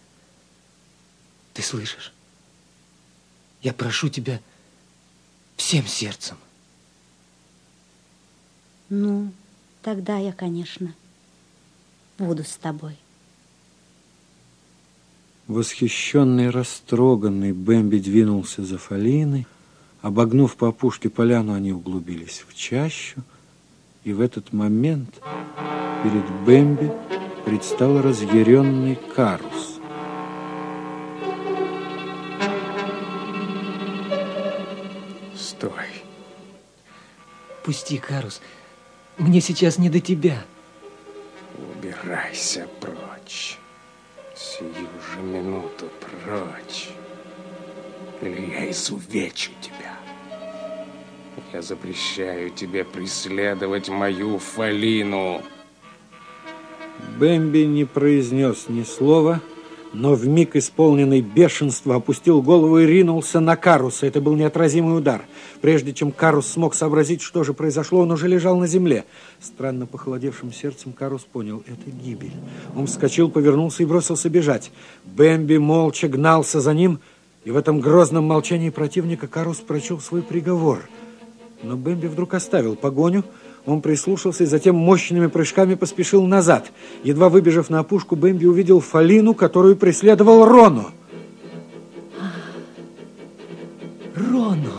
Ты слышишь? Я прошу тебя всем сердцем. Ну, тогда я, конечно, буду с тобой. Восхищенный, растроганный, Бэмби двинулся за Фалиной. Обогнув по опушке поляну, они углубились в чащу. И в этот момент перед Бэмби предстал разъяренный Карус. Стой. Пусти, Карус. Мне сейчас не до тебя. Убирайся прочь. Сию же минуту прочь. Или я изувечу тебя. Я запрещаю тебе преследовать мою Фалину. Бэмби не произнес ни слова, но в миг исполненный бешенства опустил голову и ринулся на Каруса. Это был неотразимый удар. Прежде чем Карус смог сообразить, что же произошло, он уже лежал на земле. Странно похолодевшим сердцем Карус понял, это гибель. Он вскочил, повернулся и бросился бежать. Бэмби молча гнался за ним, и в этом грозном молчании противника Карус прочел свой приговор. Но Бэмби вдруг оставил погоню, он прислушался и затем мощными прыжками поспешил назад. Едва выбежав на опушку, Бэмби увидел Фалину, которую преследовал Рону. Рону!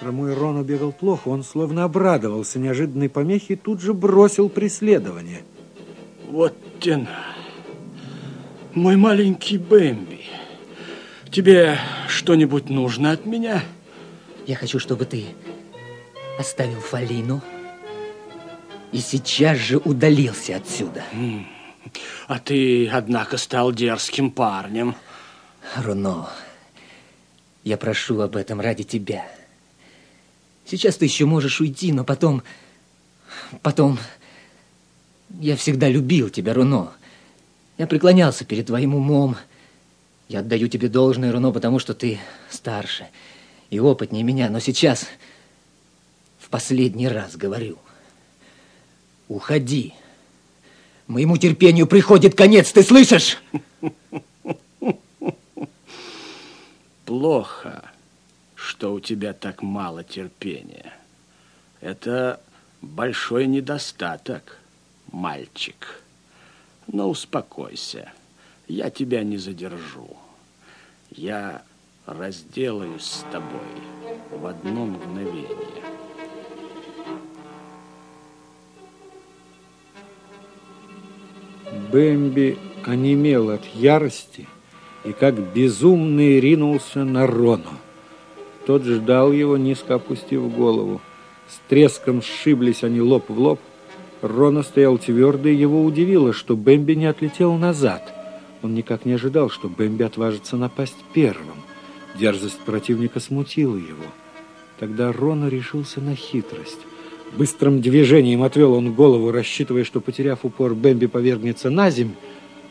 Хромой Рону бегал плохо, он словно обрадовался неожиданной помехе и тут же бросил преследование. Вот тена. Мой маленький Бэмби. Тебе что-нибудь нужно от меня? Я хочу, чтобы ты оставил Фалину и сейчас же удалился отсюда. А ты, однако, стал дерзким парнем. Руно, я прошу об этом ради тебя. Сейчас ты еще можешь уйти, но потом... Потом... Я всегда любил тебя, Руно. Я преклонялся перед твоим умом. Я отдаю тебе должное, Руно, потому что ты старше и опытнее меня. Но сейчас в последний раз говорю. Уходи. Моему терпению приходит конец, ты слышишь? Плохо, что у тебя так мало терпения. Это большой недостаток, мальчик. Но успокойся, я тебя не задержу. Я разделаюсь с тобой в одно мгновение. Бэмби онемел от ярости и как безумный ринулся на Рону. Тот ждал его, низко опустив голову. С треском сшиблись они лоб в лоб. Рона стоял твердо, и его удивило, что Бэмби не отлетел назад. Он никак не ожидал, что Бэмби отважится напасть первым. Дерзость противника смутила его. Тогда Рона решился на хитрость. Быстрым движением отвел он голову, рассчитывая, что, потеряв упор, Бэмби повергнется на земь.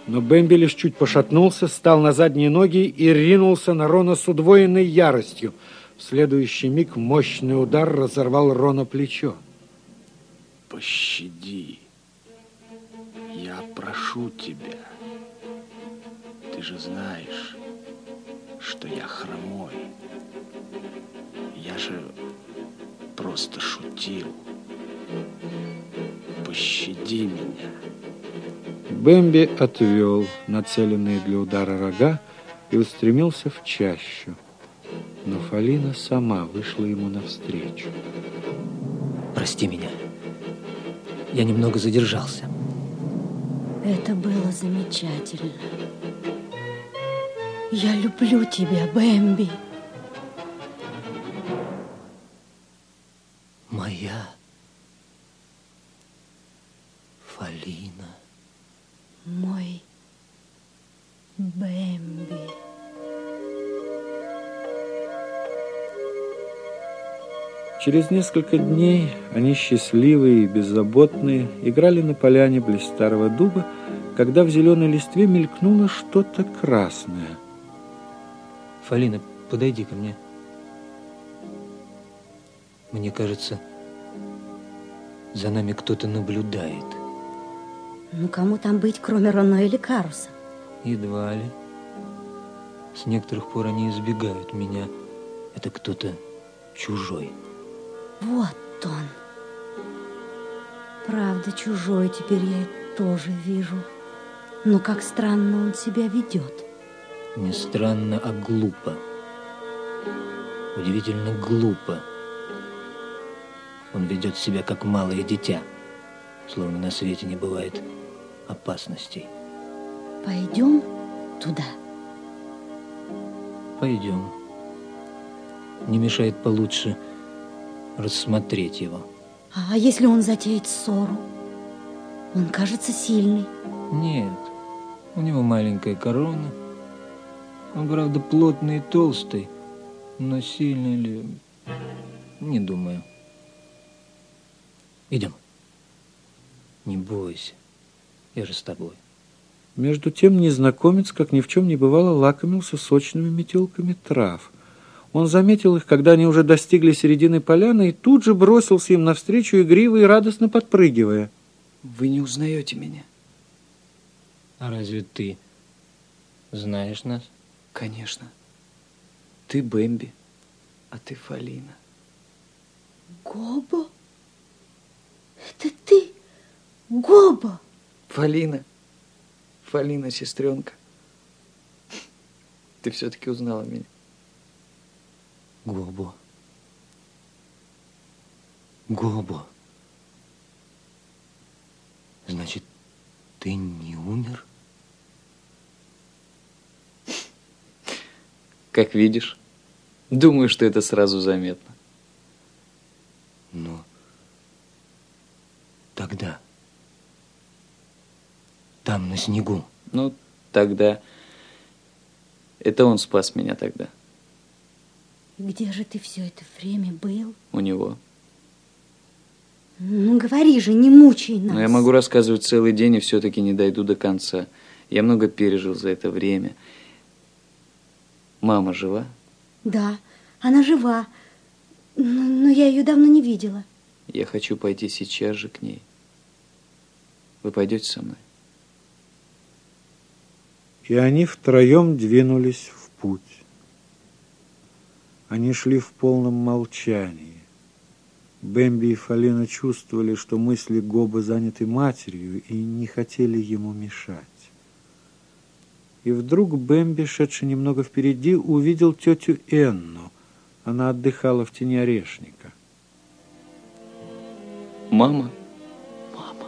Но Бэмби лишь чуть пошатнулся, стал на задние ноги и ринулся на Рона с удвоенной яростью. В следующий миг мощный удар разорвал Рона плечо. Пощади. Я прошу тебя. Ты же знаешь, что я хромой. Я же просто шутил. Пощади меня. Бэмби отвел нацеленные для удара рога и устремился в чащу. Но Фалина сама вышла ему навстречу. Прости меня. Я немного задержался. Это было замечательно. Я люблю тебя, Бэмби. Моя Фалина. Мой Бэмби. Через несколько дней они, счастливые и беззаботные, играли на поляне близ старого дуба, когда в зеленой листве мелькнуло что-то красное. Фалина, подойди ко мне. Мне кажется, за нами кто-то наблюдает. Ну, кому там быть, кроме Роно или Каруса? Едва ли. С некоторых пор они избегают меня. Это кто-то чужой. Вот он. Правда, чужой теперь я тоже вижу. Но как странно он себя ведет. Не странно, а глупо. Удивительно глупо. Он ведет себя как малое дитя, словно на свете не бывает опасностей. Пойдем туда. Пойдем. Не мешает получше рассмотреть его. А если он затеет ссору? Он кажется сильный. Нет, у него маленькая корона. Он, правда, плотный и толстый, но сильный ли, не думаю. Идем. Не бойся, я же с тобой. Между тем незнакомец, как ни в чем не бывало, лакомился сочными метелками трав. Он заметил их, когда они уже достигли середины поляны, и тут же бросился им навстречу, игриво и радостно подпрыгивая. Вы не узнаете меня? А разве ты знаешь нас? Конечно. Ты Бэмби, а ты Фалина. Гоба? Это ты, Гоба? Фалина. Фалина, сестренка. Ты все-таки узнала меня. Гобо. Гобо. Значит, ты не умер? Как видишь. Думаю, что это сразу заметно. Но тогда, там, на снегу. Ну, тогда... Это он спас меня тогда. Где же ты все это время был? У него. Ну, говори же, не мучай нас. Но я могу рассказывать целый день и все-таки не дойду до конца. Я много пережил за это время. Мама жива? Да, она жива, но, но я ее давно не видела. Я хочу пойти сейчас же к ней. Вы пойдете со мной? И они втроем двинулись в путь. Они шли в полном молчании. Бэмби и Фалина чувствовали, что мысли Гоба заняты матерью и не хотели ему мешать. И вдруг Бэмби, шедший немного впереди, увидел тетю Энну. Она отдыхала в тени орешника. Мама? Мама.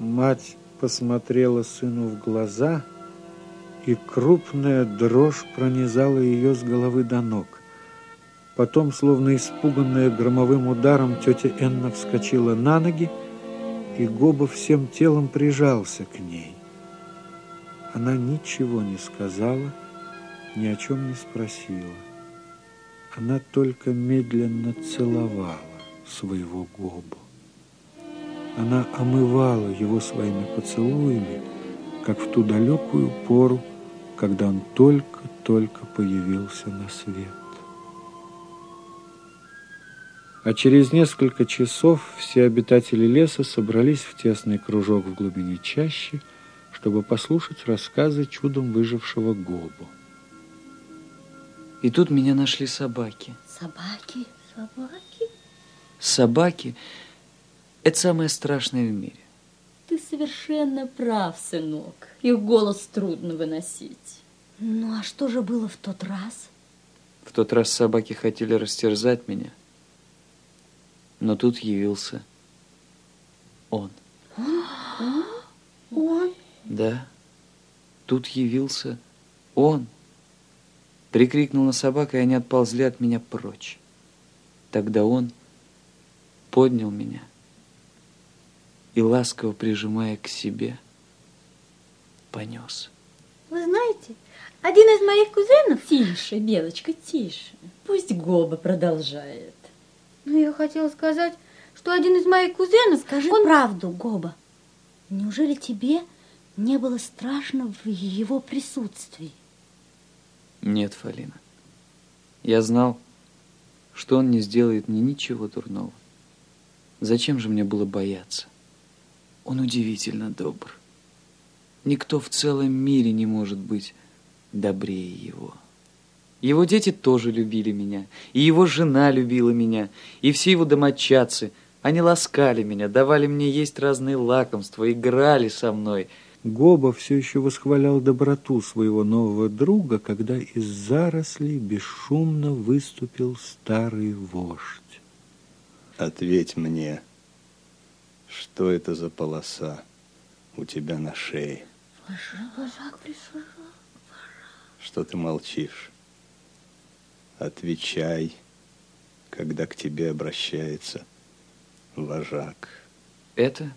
Мать посмотрела сыну в глаза, и крупная дрожь пронизала ее с головы до ног. Потом, словно испуганная громовым ударом, тетя Энна вскочила на ноги, и Гоба всем телом прижался к ней. Она ничего не сказала, ни о чем не спросила. Она только медленно целовала своего Гобу. Она омывала его своими поцелуями, как в ту далекую пору, когда он только-только появился на свет. А через несколько часов все обитатели леса собрались в тесный кружок в глубине чащи, чтобы послушать рассказы чудом выжившего Гобу. И тут меня нашли собаки. Собаки? Собаки? Собаки – это самое страшное в мире. Ты совершенно прав, сынок. Их голос трудно выносить. Ну, а что же было в тот раз? В тот раз собаки хотели растерзать меня. Но тут явился он. Он? Да, тут явился он. Прикрикнул на собак, и они отползли от меня прочь. Тогда он поднял меня и, ласково прижимая к себе, понес. Вы знаете, один из моих кузенов... Тише, Белочка, тише. Пусть Гоба продолжает. Ну, я хотела сказать, что один из моих кузенов... Скажи он... правду, Гоба. Неужели тебе не было страшно в его присутствии? Нет, Фалина. Я знал, что он не сделает мне ничего дурного. Зачем же мне было бояться? Он удивительно добр. Никто в целом мире не может быть добрее его. Его дети тоже любили меня, и его жена любила меня, и все его домочадцы. Они ласкали меня, давали мне есть разные лакомства, играли со мной. Гоба все еще восхвалял доброту своего нового друга, когда из зарослей бесшумно выступил старый вождь. Ответь мне, что это за полоса у тебя на шее? Вожак пришел. Что ты молчишь? Отвечай, когда к тебе обращается вожак. Это...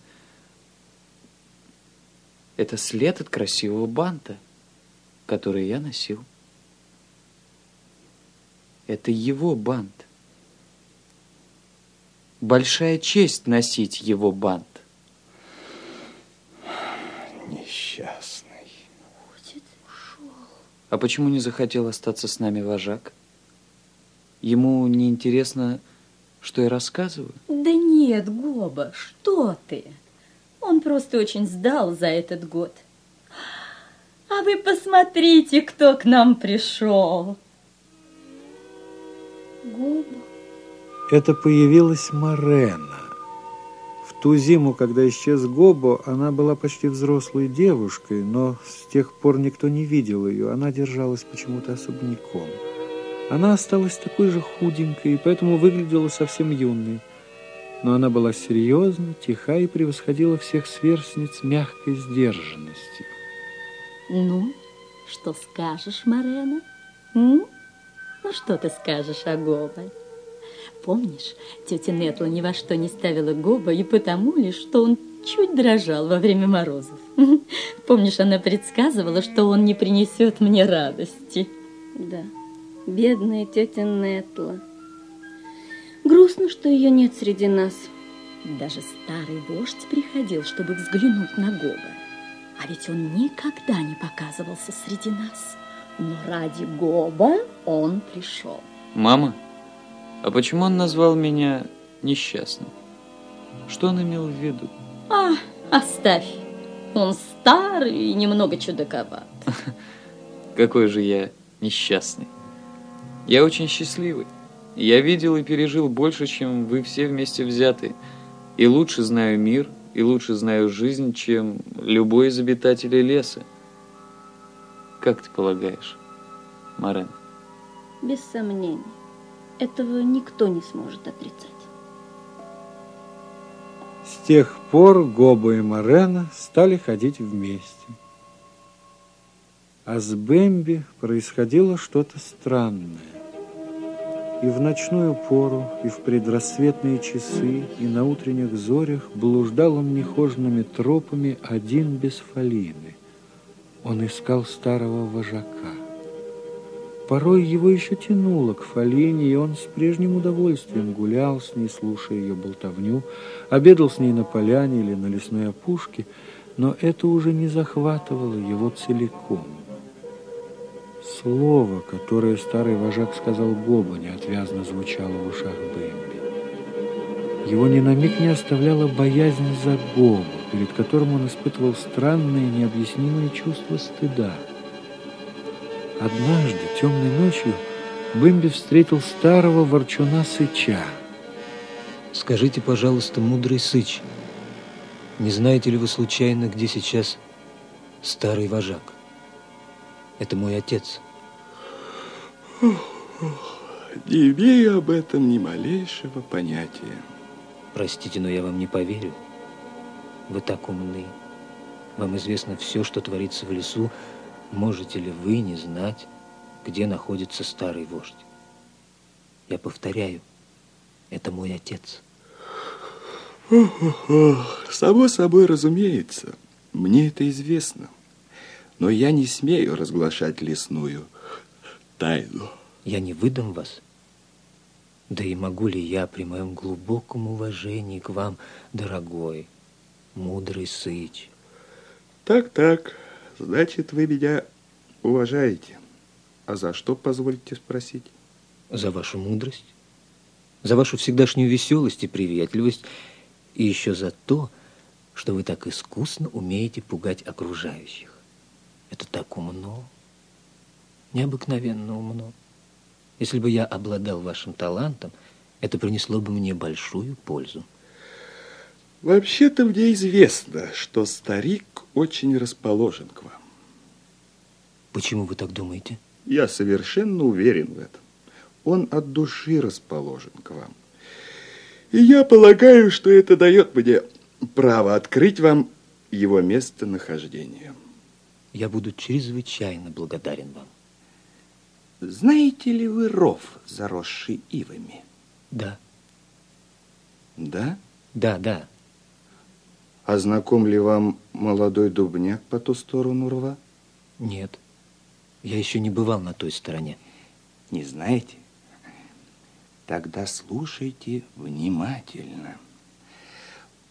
Это след от красивого банта, который я носил. Это его бант. Большая честь носить его бант. Несчастный. А почему не захотел остаться с нами вожак? Ему не интересно, что я рассказываю? Да нет, Гоба, что ты? Он просто очень сдал за этот год. А вы посмотрите, кто к нам пришел. Гоба. Это появилась Марена. Ту зиму, когда исчез Гобо, она была почти взрослой девушкой, но с тех пор никто не видел ее. Она держалась почему-то особняком. Она осталась такой же худенькой, и поэтому выглядела совсем юной. Но она была серьезна, тиха и превосходила всех сверстниц мягкой сдержанностью. Ну, что скажешь, Марена? М? Ну, что ты скажешь о Гоба? Помнишь, тетя Нетла ни во что не ставила Гоба и потому лишь, что он чуть дрожал во время морозов. Помнишь, она предсказывала, что он не принесет мне радости. Да, бедная тетя Нетла. Грустно, что ее нет среди нас. Даже старый вождь приходил, чтобы взглянуть на Гоба. А ведь он никогда не показывался среди нас. Но ради Гоба он пришел. Мама, а почему он назвал меня несчастным? Что он имел в виду? А, оставь. Он старый и немного чудаковат. Какой же я несчастный. Я очень счастливый. Я видел и пережил больше, чем вы все вместе взятые. И лучше знаю мир, и лучше знаю жизнь, чем любой из обитателей леса. Как ты полагаешь, Марен? Без сомнений. Этого никто не сможет отрицать. С тех пор Гоба и Марена стали ходить вместе. А с Бэмби происходило что-то странное. И в ночную пору, и в предрассветные часы, и на утренних зорях блуждал он нехоженными тропами один без Фалины. Он искал старого вожака. Порой его еще тянуло к Фалине, и он с прежним удовольствием гулял с ней, слушая ее болтовню, обедал с ней на поляне или на лесной опушке, но это уже не захватывало его целиком. Слово, которое старый вожак сказал Гоба, неотвязно звучало в ушах Бэмби. Его ни на миг не оставляла боязнь за Гобу, перед которым он испытывал странное необъяснимое чувство стыда. Однажды, темной ночью, Бэмби встретил старого ворчуна Сыча. Скажите, пожалуйста, мудрый Сыч, не знаете ли вы случайно, где сейчас старый вожак? Это мой отец. Не имею об этом ни малейшего понятия. Простите, но я вам не поверю. Вы так умны. Вам известно все, что творится в лесу. Можете ли вы не знать, где находится старый вождь? Я повторяю, это мой отец. Само собой разумеется, мне это известно. Но я не смею разглашать лесную тайну. Я не выдам вас. Да и могу ли я при моем глубоком уважении к вам, дорогой, мудрый сыч? Так-так, значит, вы меня уважаете. А за что, позвольте спросить? За вашу мудрость, за вашу всегдашнюю веселость и приветливость, и еще за то, что вы так искусно умеете пугать окружающих. Это так умно, необыкновенно умно. Если бы я обладал вашим талантом, это принесло бы мне большую пользу. Вообще-то мне известно, что старик очень расположен к вам. Почему вы так думаете? Я совершенно уверен в этом. Он от души расположен к вам. И я полагаю, что это дает мне право открыть вам его местонахождение. Я буду чрезвычайно благодарен вам. Знаете ли вы ров, заросший ивами? Да. Да? Да, да. А знаком ли вам молодой дубняк по ту сторону рва? Нет. Я еще не бывал на той стороне. Не знаете? Тогда слушайте внимательно.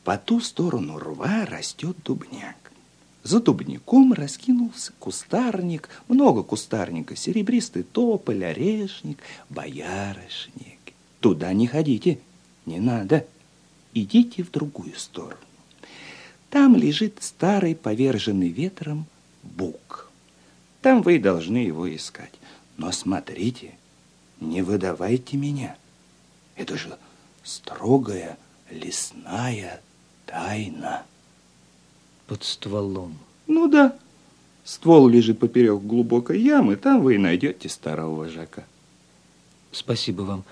По ту сторону рва растет дубняк. За дубняком раскинулся кустарник, много кустарника, серебристый тополь, орешник, боярышник. Туда не ходите, не надо. Идите в другую сторону. Там лежит старый поверженный ветром бук. Там вы должны его искать. Но смотрите, не выдавайте меня. Это же строгая лесная тайна. Под стволом. Ну да. Ствол лежит поперек глубокой ямы, там вы и найдете старого вожака. Спасибо вам.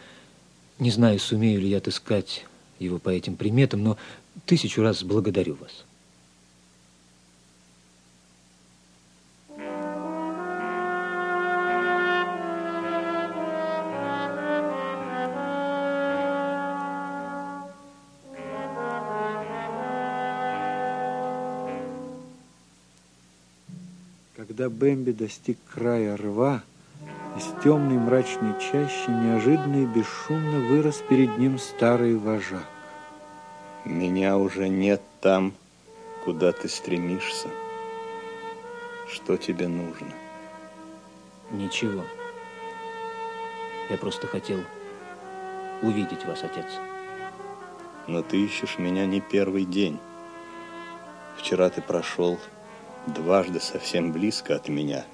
Не знаю, сумею ли я отыскать его по этим приметам, но тысячу раз благодарю вас. Когда Бэмби достиг края рва, из темной мрачной чащи неожиданно и бесшумно вырос перед ним старый вожак. Меня уже нет там, куда ты стремишься. Что тебе нужно? Ничего. Я просто хотел увидеть вас, отец. Но ты ищешь меня не первый день. Вчера ты прошел дважды совсем близко от меня,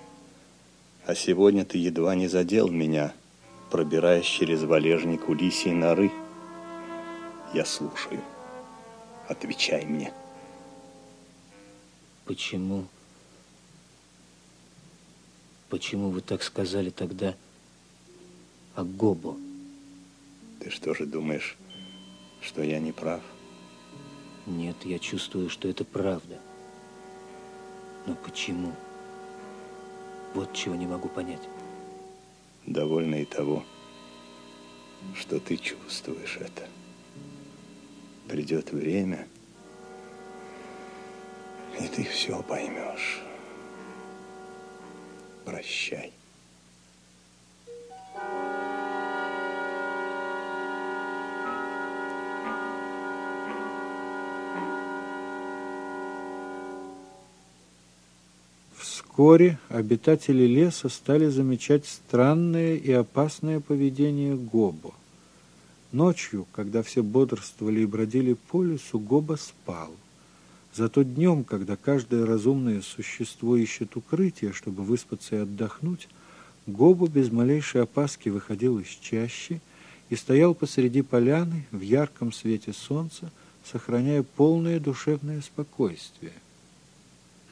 а сегодня ты едва не задел меня, пробираясь через валежник у лисьей норы. Я слушаю. Отвечай мне. Почему? Почему вы так сказали тогда о Гобо? Ты что же думаешь, что я не прав? Нет, я чувствую, что это правда. Но почему? Вот чего не могу понять. Довольно и того, что ты чувствуешь это. Придет время, и ты все поймешь. Прощай. Вскоре обитатели леса стали замечать странное и опасное поведение Гобо. Ночью, когда все бодрствовали и бродили по лесу, Гоба спал. Зато днем, когда каждое разумное существо ищет укрытие, чтобы выспаться и отдохнуть, Гобу без малейшей опаски выходил из чащи и стоял посреди поляны в ярком свете солнца, сохраняя полное душевное спокойствие.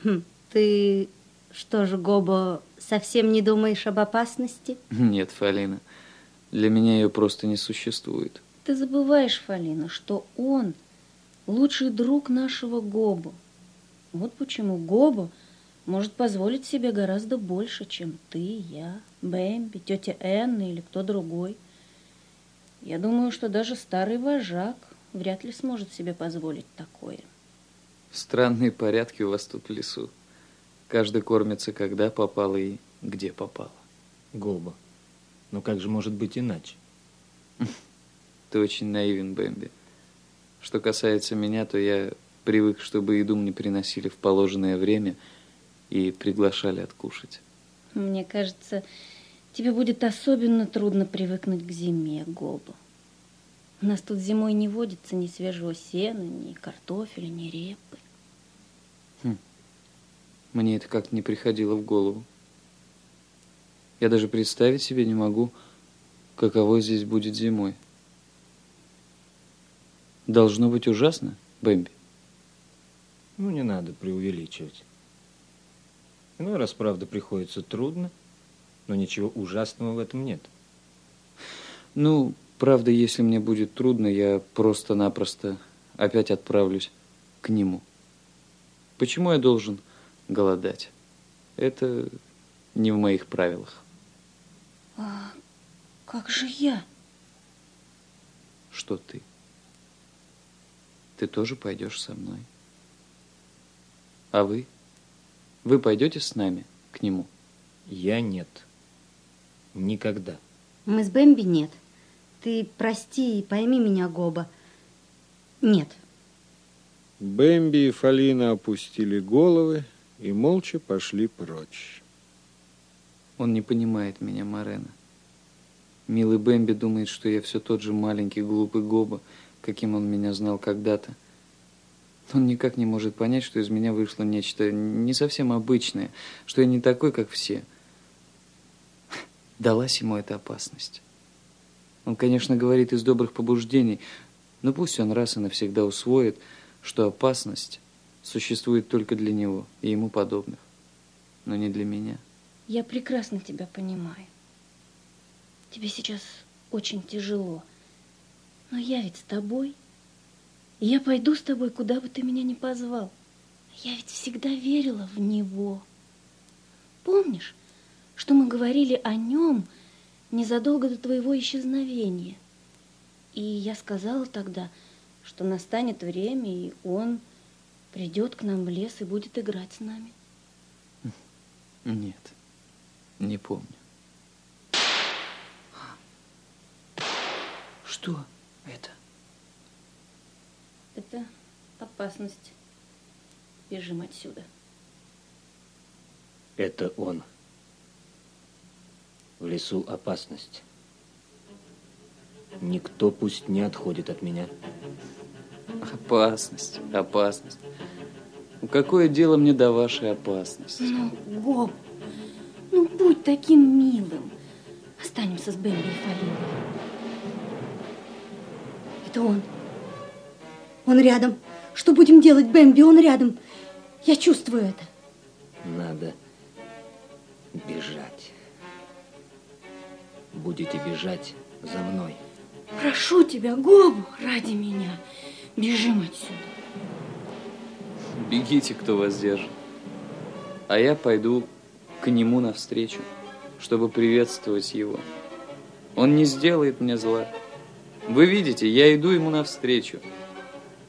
Хм, ты что же, Гобо, совсем не думаешь об опасности? Нет, Фалина, для меня ее просто не существует. Ты забываешь, Фалина, что он лучший друг нашего Гобо. Вот почему Гобо может позволить себе гораздо больше, чем ты, я, Бэмби, тетя Энна или кто другой. Я думаю, что даже старый вожак вряд ли сможет себе позволить такое. Странные порядки у вас тут в лесу. Каждый кормится, когда попало и где попало. Голба, ну как же может быть иначе? Ты очень наивен, Бэмби. Что касается меня, то я привык, чтобы еду мне приносили в положенное время и приглашали откушать. Мне кажется, тебе будет особенно трудно привыкнуть к зиме, Гоба. У нас тут зимой не водится ни свежего сена, ни картофеля, ни репы. Мне это как-то не приходило в голову. Я даже представить себе не могу, каково здесь будет зимой. Должно быть ужасно, Бэмби. Ну, не надо преувеличивать. Иной раз, правда, приходится трудно, но ничего ужасного в этом нет. Ну, правда, если мне будет трудно, я просто-напросто опять отправлюсь к нему. Почему я должен голодать? Это не в моих правилах. А как же я? Что ты? Ты тоже пойдешь со мной. А вы? Вы пойдете с нами к нему? Я нет. Никогда. Мы с Бэмби нет. Ты прости и пойми меня, Гоба. Нет. Бэмби и Фалина опустили головы и молча пошли прочь. Он не понимает меня, Марена. Милый Бэмби думает, что я все тот же маленький глупый Гоба, каким он меня знал когда-то. Он никак не может понять, что из меня вышло нечто не совсем обычное, что я не такой, как все. Далась ему эта опасность. Он, конечно, говорит из добрых побуждений, но пусть он раз и навсегда усвоит, что опасность существует только для него и ему подобных, но не для меня. Я прекрасно тебя понимаю. Тебе сейчас очень тяжело, но я ведь с тобой. Я пойду с тобой, куда бы ты меня ни позвал. Я ведь всегда верила в него. Помнишь, что мы говорили о нем незадолго до твоего исчезновения? И я сказала тогда, что настанет время, и он придет к нам в лес и будет играть с нами. Нет, не помню. Что это? Это опасность. Бежим отсюда. Это он. В лесу опасность. Никто пусть не отходит от меня. Опасность, опасность. Ну, какое дело мне до вашей опасности? Ну, Гоб, ну будь таким милым. Останемся с Бэмби и Фалиной. Это он. Он рядом. Что будем делать, Бэмби? Он рядом. Я чувствую это. Надо бежать. Будете бежать за мной. Прошу тебя, Гобу, ради меня. Бежим отсюда. Бегите, кто вас держит. А я пойду к нему навстречу, чтобы приветствовать его. Он не сделает мне зла. Вы видите, я иду ему навстречу.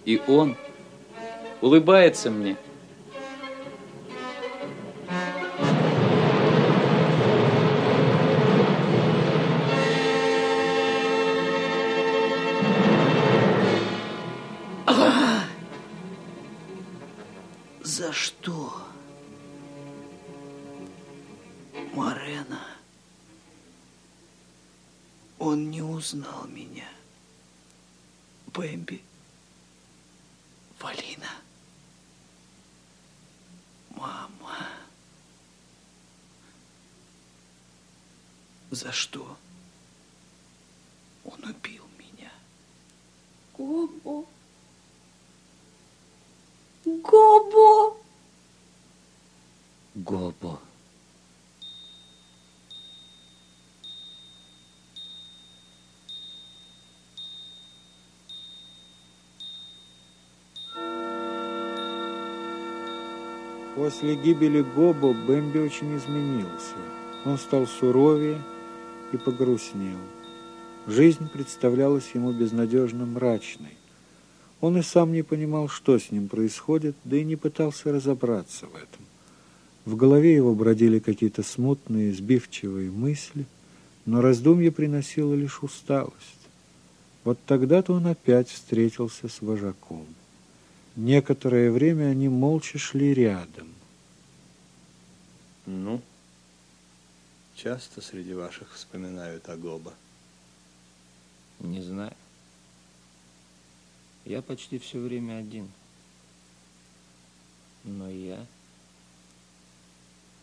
И он улыбается мне. За что? Марена. Он не узнал меня. Бэмби. Полина. Мама. За что? Он убил меня. Гобо. Гобо. Гобо. После гибели Гобо Бэмби очень изменился. Он стал суровее и погрустнел. Жизнь представлялась ему безнадежно мрачной. Он и сам не понимал, что с ним происходит, да и не пытался разобраться в этом. В голове его бродили какие-то смутные, сбивчивые мысли, но раздумье приносило лишь усталость. Вот тогда-то он опять встретился с вожаком. Некоторое время они молча шли рядом. Ну, часто среди ваших вспоминают о Гоба? Не знаю. Я почти все время один. Но я...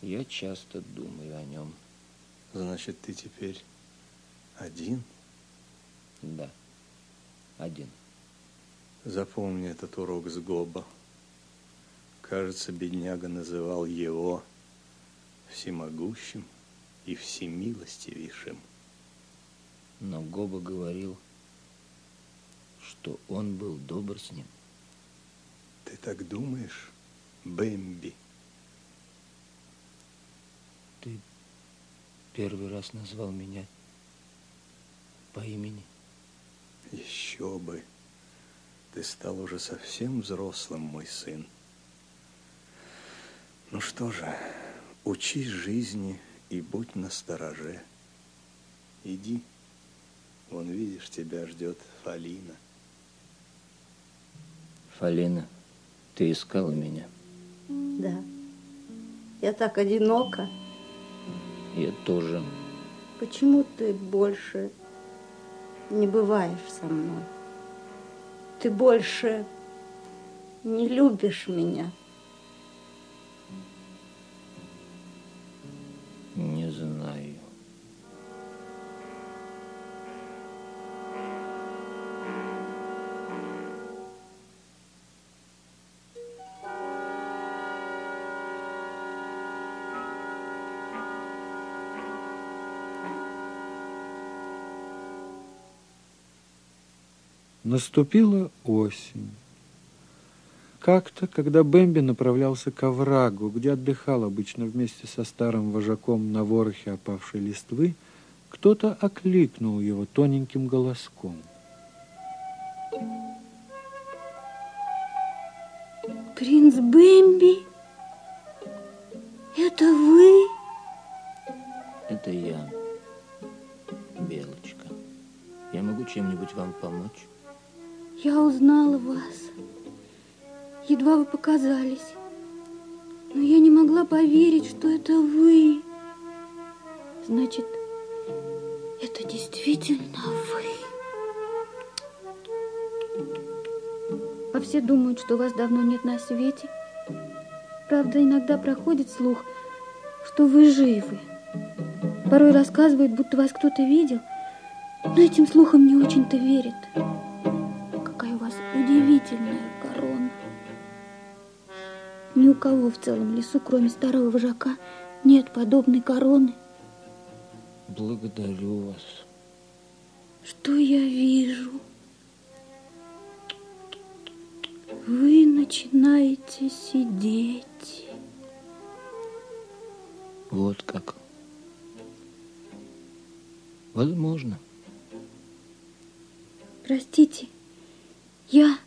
Я часто думаю о нем. Значит, ты теперь один? Да, один. Запомни этот урок с Гоба. Кажется, бедняга называл его всемогущим и всемилостивейшим. Но Гоба говорил, что он был добр с ним. Ты так думаешь, Бэмби? Ты первый раз назвал меня по имени. Еще бы. Ты стал уже совсем взрослым, мой сын. Ну что же, учись жизни и будь настороже. Иди. Вон, видишь, тебя ждет Фалина. Фалина, ты искала меня? Да. Я так одинока. Я тоже. Почему ты больше не бываешь со мной? Ты больше не любишь меня. Наступила осень. Как-то, когда Бэмби направлялся к оврагу, где отдыхал обычно вместе со старым вожаком на ворохе опавшей листвы, кто-то окликнул его тоненьким голоском. Принц Бэмби, это вы? Это я, Белочка. Я могу чем-нибудь вам помочь? Я узнала вас. Едва вы показались. Но я не могла поверить, что это вы. Значит, это действительно вы. А все думают, что вас давно нет на свете. Правда, иногда проходит слух, что вы живы. Порой рассказывают, будто вас кто-то видел, но этим слухам не очень-то верят. Удивительная корона. Ни у кого в целом лесу, кроме старого вожака, нет подобной короны. Благодарю вас. Что я вижу? Вы начинаете сидеть. Вот как. Возможно. Простите, я,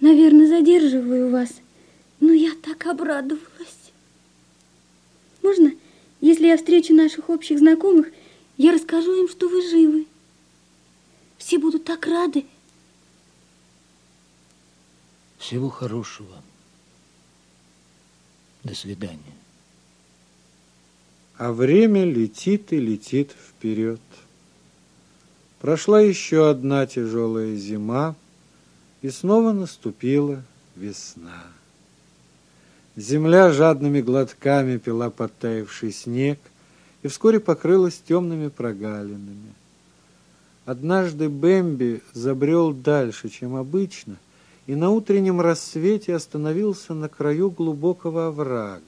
наверное, задерживаю вас, но я так обрадовалась. Можно, если я встречу наших общих знакомых, я расскажу им, что вы живы? Все будут так рады. Всего хорошего. До свидания. А время летит и летит вперед. Прошла еще одна тяжелая зима, и снова наступила весна. Земля жадными глотками пила подтаявший снег и вскоре покрылась темными прогалинами. Однажды Бэмби забрел дальше, чем обычно, и на утреннем рассвете остановился на краю глубокого оврага.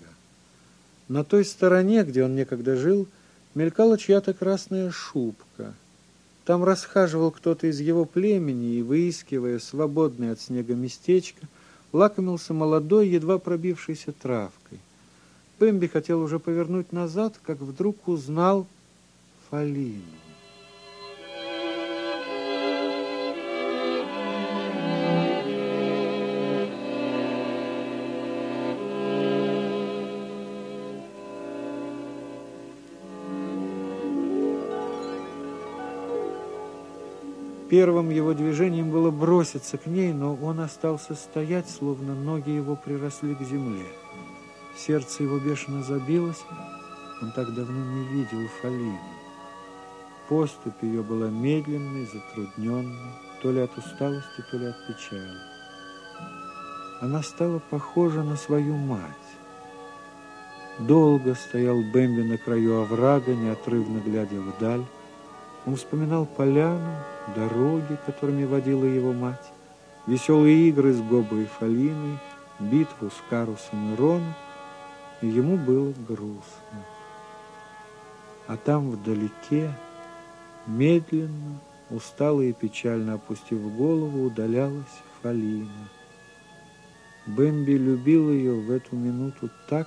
На той стороне, где он некогда жил, мелькала чья-то красная шубка. Там расхаживал кто-то из его племени и, выискивая свободное от снега местечко, лакомился молодой, едва пробившейся травкой. Бэмби хотел уже повернуть назад, как вдруг узнал Фалину. Первым его движением было броситься к ней, но он остался стоять, словно ноги его приросли к земле. Сердце его бешено забилось, Он так давно не видел Фалину. Поступь ее была медленной, затрудненной, то ли от усталости, то ли от печали. Она стала похожа на свою мать. Долго стоял Бэмби на краю оврага, неотрывно глядя вдаль. Он вспоминал поляну, дороги, которыми водила его мать, веселые игры с Гобой и Фалиной, битву с Карусом и Роном, и ему было грустно. А там вдалеке, медленно, устало и печально опустив голову, удалялась Фалина. Бэмби любил ее в эту минуту так,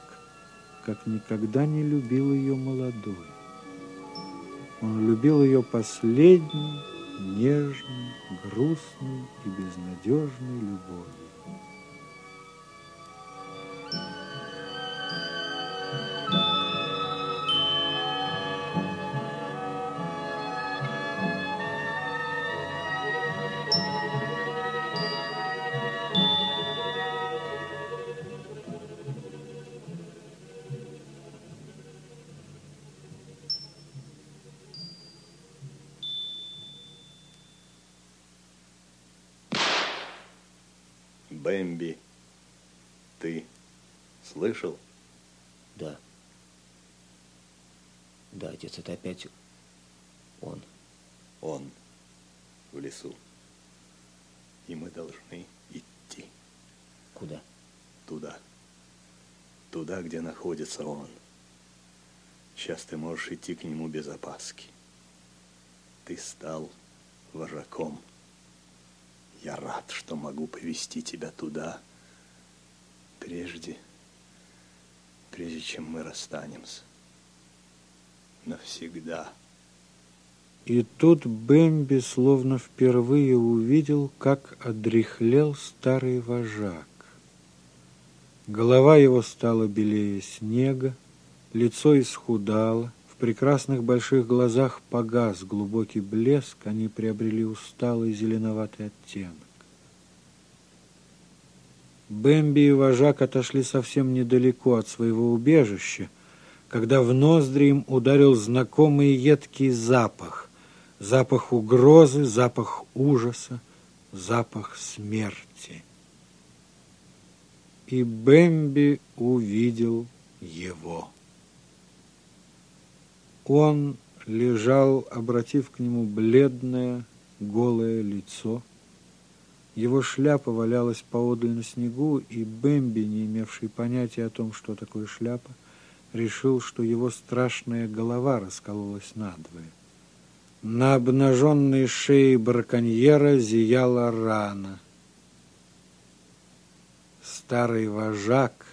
как никогда не любил ее молодой. Он любил ее последней, нежной, грустной и безнадежной любовью. Это опять он. Он в лесу. И мы должны идти. Куда? Туда. Туда, где находится он. Сейчас ты можешь идти к нему без опаски. Ты стал вожаком. Я рад, что могу повести тебя туда, прежде, прежде чем мы расстанемся. Навсегда. И тут Бэмби словно впервые увидел, как одряхлел старый вожак. Голова его стала белее снега, лицо исхудало, в прекрасных больших глазах погас глубокий блеск, они приобрели усталый зеленоватый оттенок. Бэмби и вожак отошли совсем недалеко от своего убежища, когда в ноздри им ударил знакомый едкий запах, запах угрозы, запах ужаса, запах смерти. И Бэмби увидел его. Он лежал, обратив к нему бледное, голое лицо. Его шляпа валялась поодаль на снегу, и Бэмби, не имевший понятия о том, что такое шляпа, решил, что его страшная голова раскололась надвое. На обнаженной шее браконьера зияла рана. Старый вожак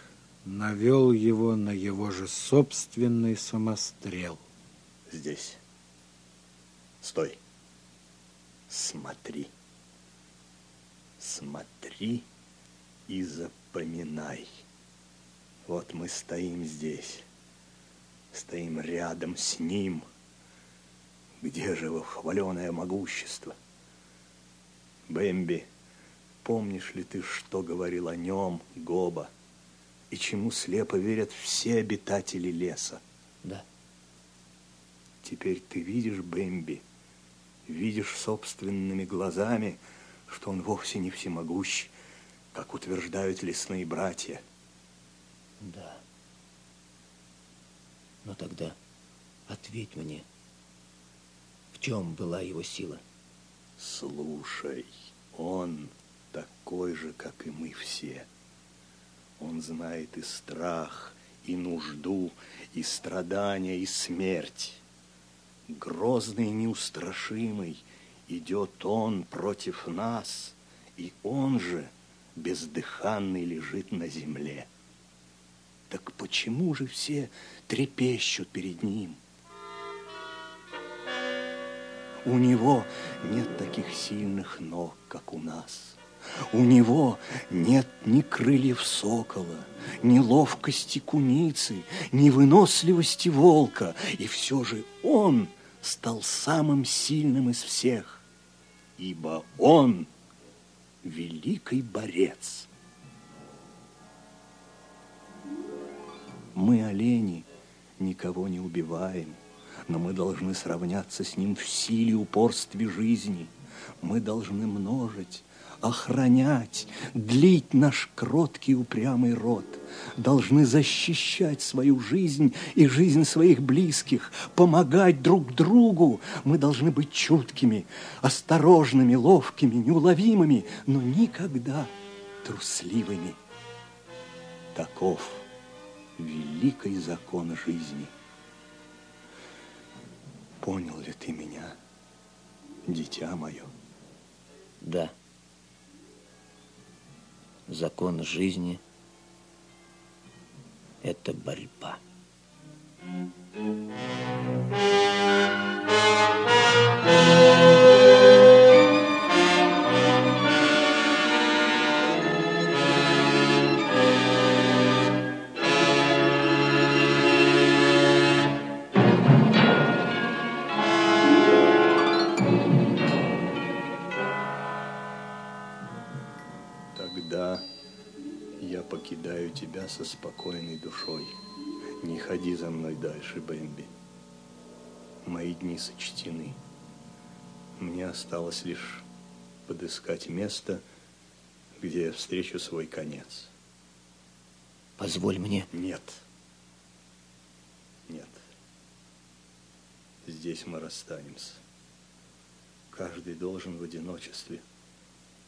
навел его на его же собственный самострел. Здесь. Стой. Смотри. Смотри и запоминай. Вот мы стоим здесь. Стоим рядом с ним. Где же его хваленое могущество? Бэмби, помнишь ли ты, что говорил о нем Гоба? И чему слепо верят все обитатели леса? Да. Теперь ты видишь Бэмби, видишь собственными глазами, что он вовсе не всемогущ, как утверждают лесные братья. Да. Но тогда ответь мне, в чем была его сила? Слушай, он такой же, как и мы все. Он знает и страх, и нужду, и страдания, и смерть. Грозный неустрашимый идет он против нас, и он же бездыханный лежит на земле. Так почему же все трепещут перед ним? У него нет таких сильных ног, как у нас. У него нет ни крыльев сокола, ни ловкости куницы, ни выносливости волка. И все же он стал самым сильным из всех, ибо он великий борец. Мы, олени, никого не убиваем, но мы должны сравняться с ним в силе упорстве жизни. Мы должны множить, охранять, длить наш кроткий упрямый род. Должны защищать свою жизнь и жизнь своих близких, помогать друг другу. Мы должны быть чуткими, осторожными, ловкими, неуловимыми, но никогда трусливыми. Таков великий закон жизни. Понял ли ты меня, дитя мое? Да. Закон жизни – это борьба. Тогда покидаю тебя со спокойной душой. Не ходи за мной дальше, Бэмби. Мои дни сочтены. Мне осталось лишь подыскать место, где я встречу свой конец. Позволь мне. Нет. Нет. Здесь мы расстанемся. Каждый должен в одиночестве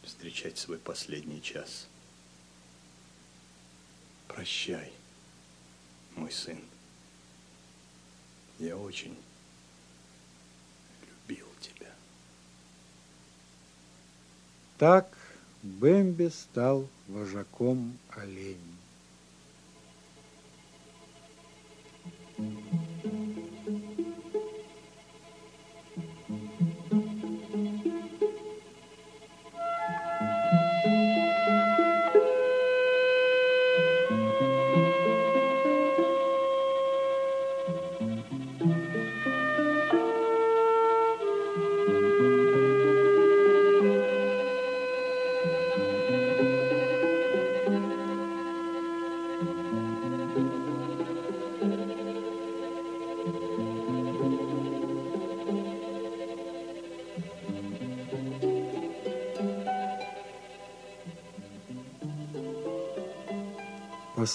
встречать свой последний час. Прощай, мой сын. Я очень любил тебя. Так Бэмби стал вожаком оленей.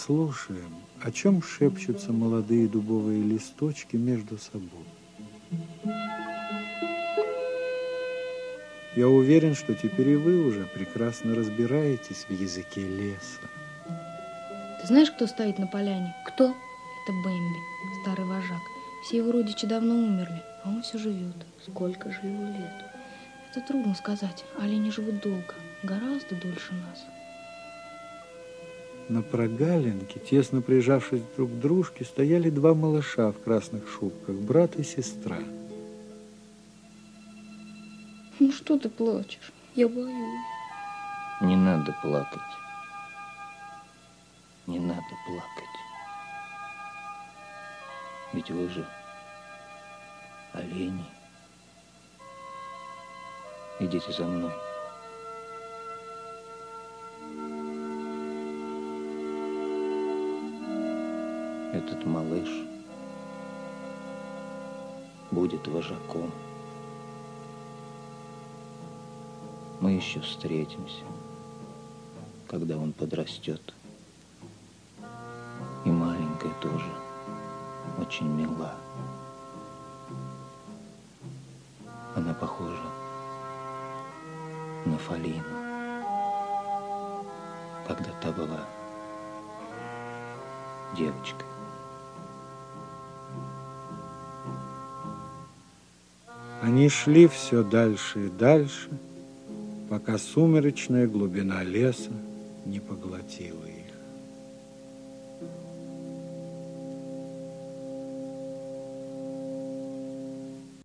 Послушаем, о чем шепчутся молодые дубовые листочки между собой. Я уверен, что теперь и вы уже прекрасно разбираетесь в языке леса. Ты знаешь, кто стоит на поляне? Кто? Это Бэмби, старый вожак. Все его родичи давно умерли, а он все живет. Сколько же ему лет? Это трудно сказать. Олени живут долго, гораздо дольше нас. На прогалинке, тесно прижавшись друг к дружке, стояли два малыша в красных шубках, брат и сестра. Ну что ты плачешь? Я боюсь. Не надо плакать. Не надо плакать. Ведь вы же олени. Идите за мной. Этот малыш будет вожаком. Мы еще встретимся, когда он подрастет. И маленькая тоже очень мила. Она похожа на Фалину, когда та была девочкой. Они шли все дальше и дальше, пока сумеречная глубина леса не поглотила их.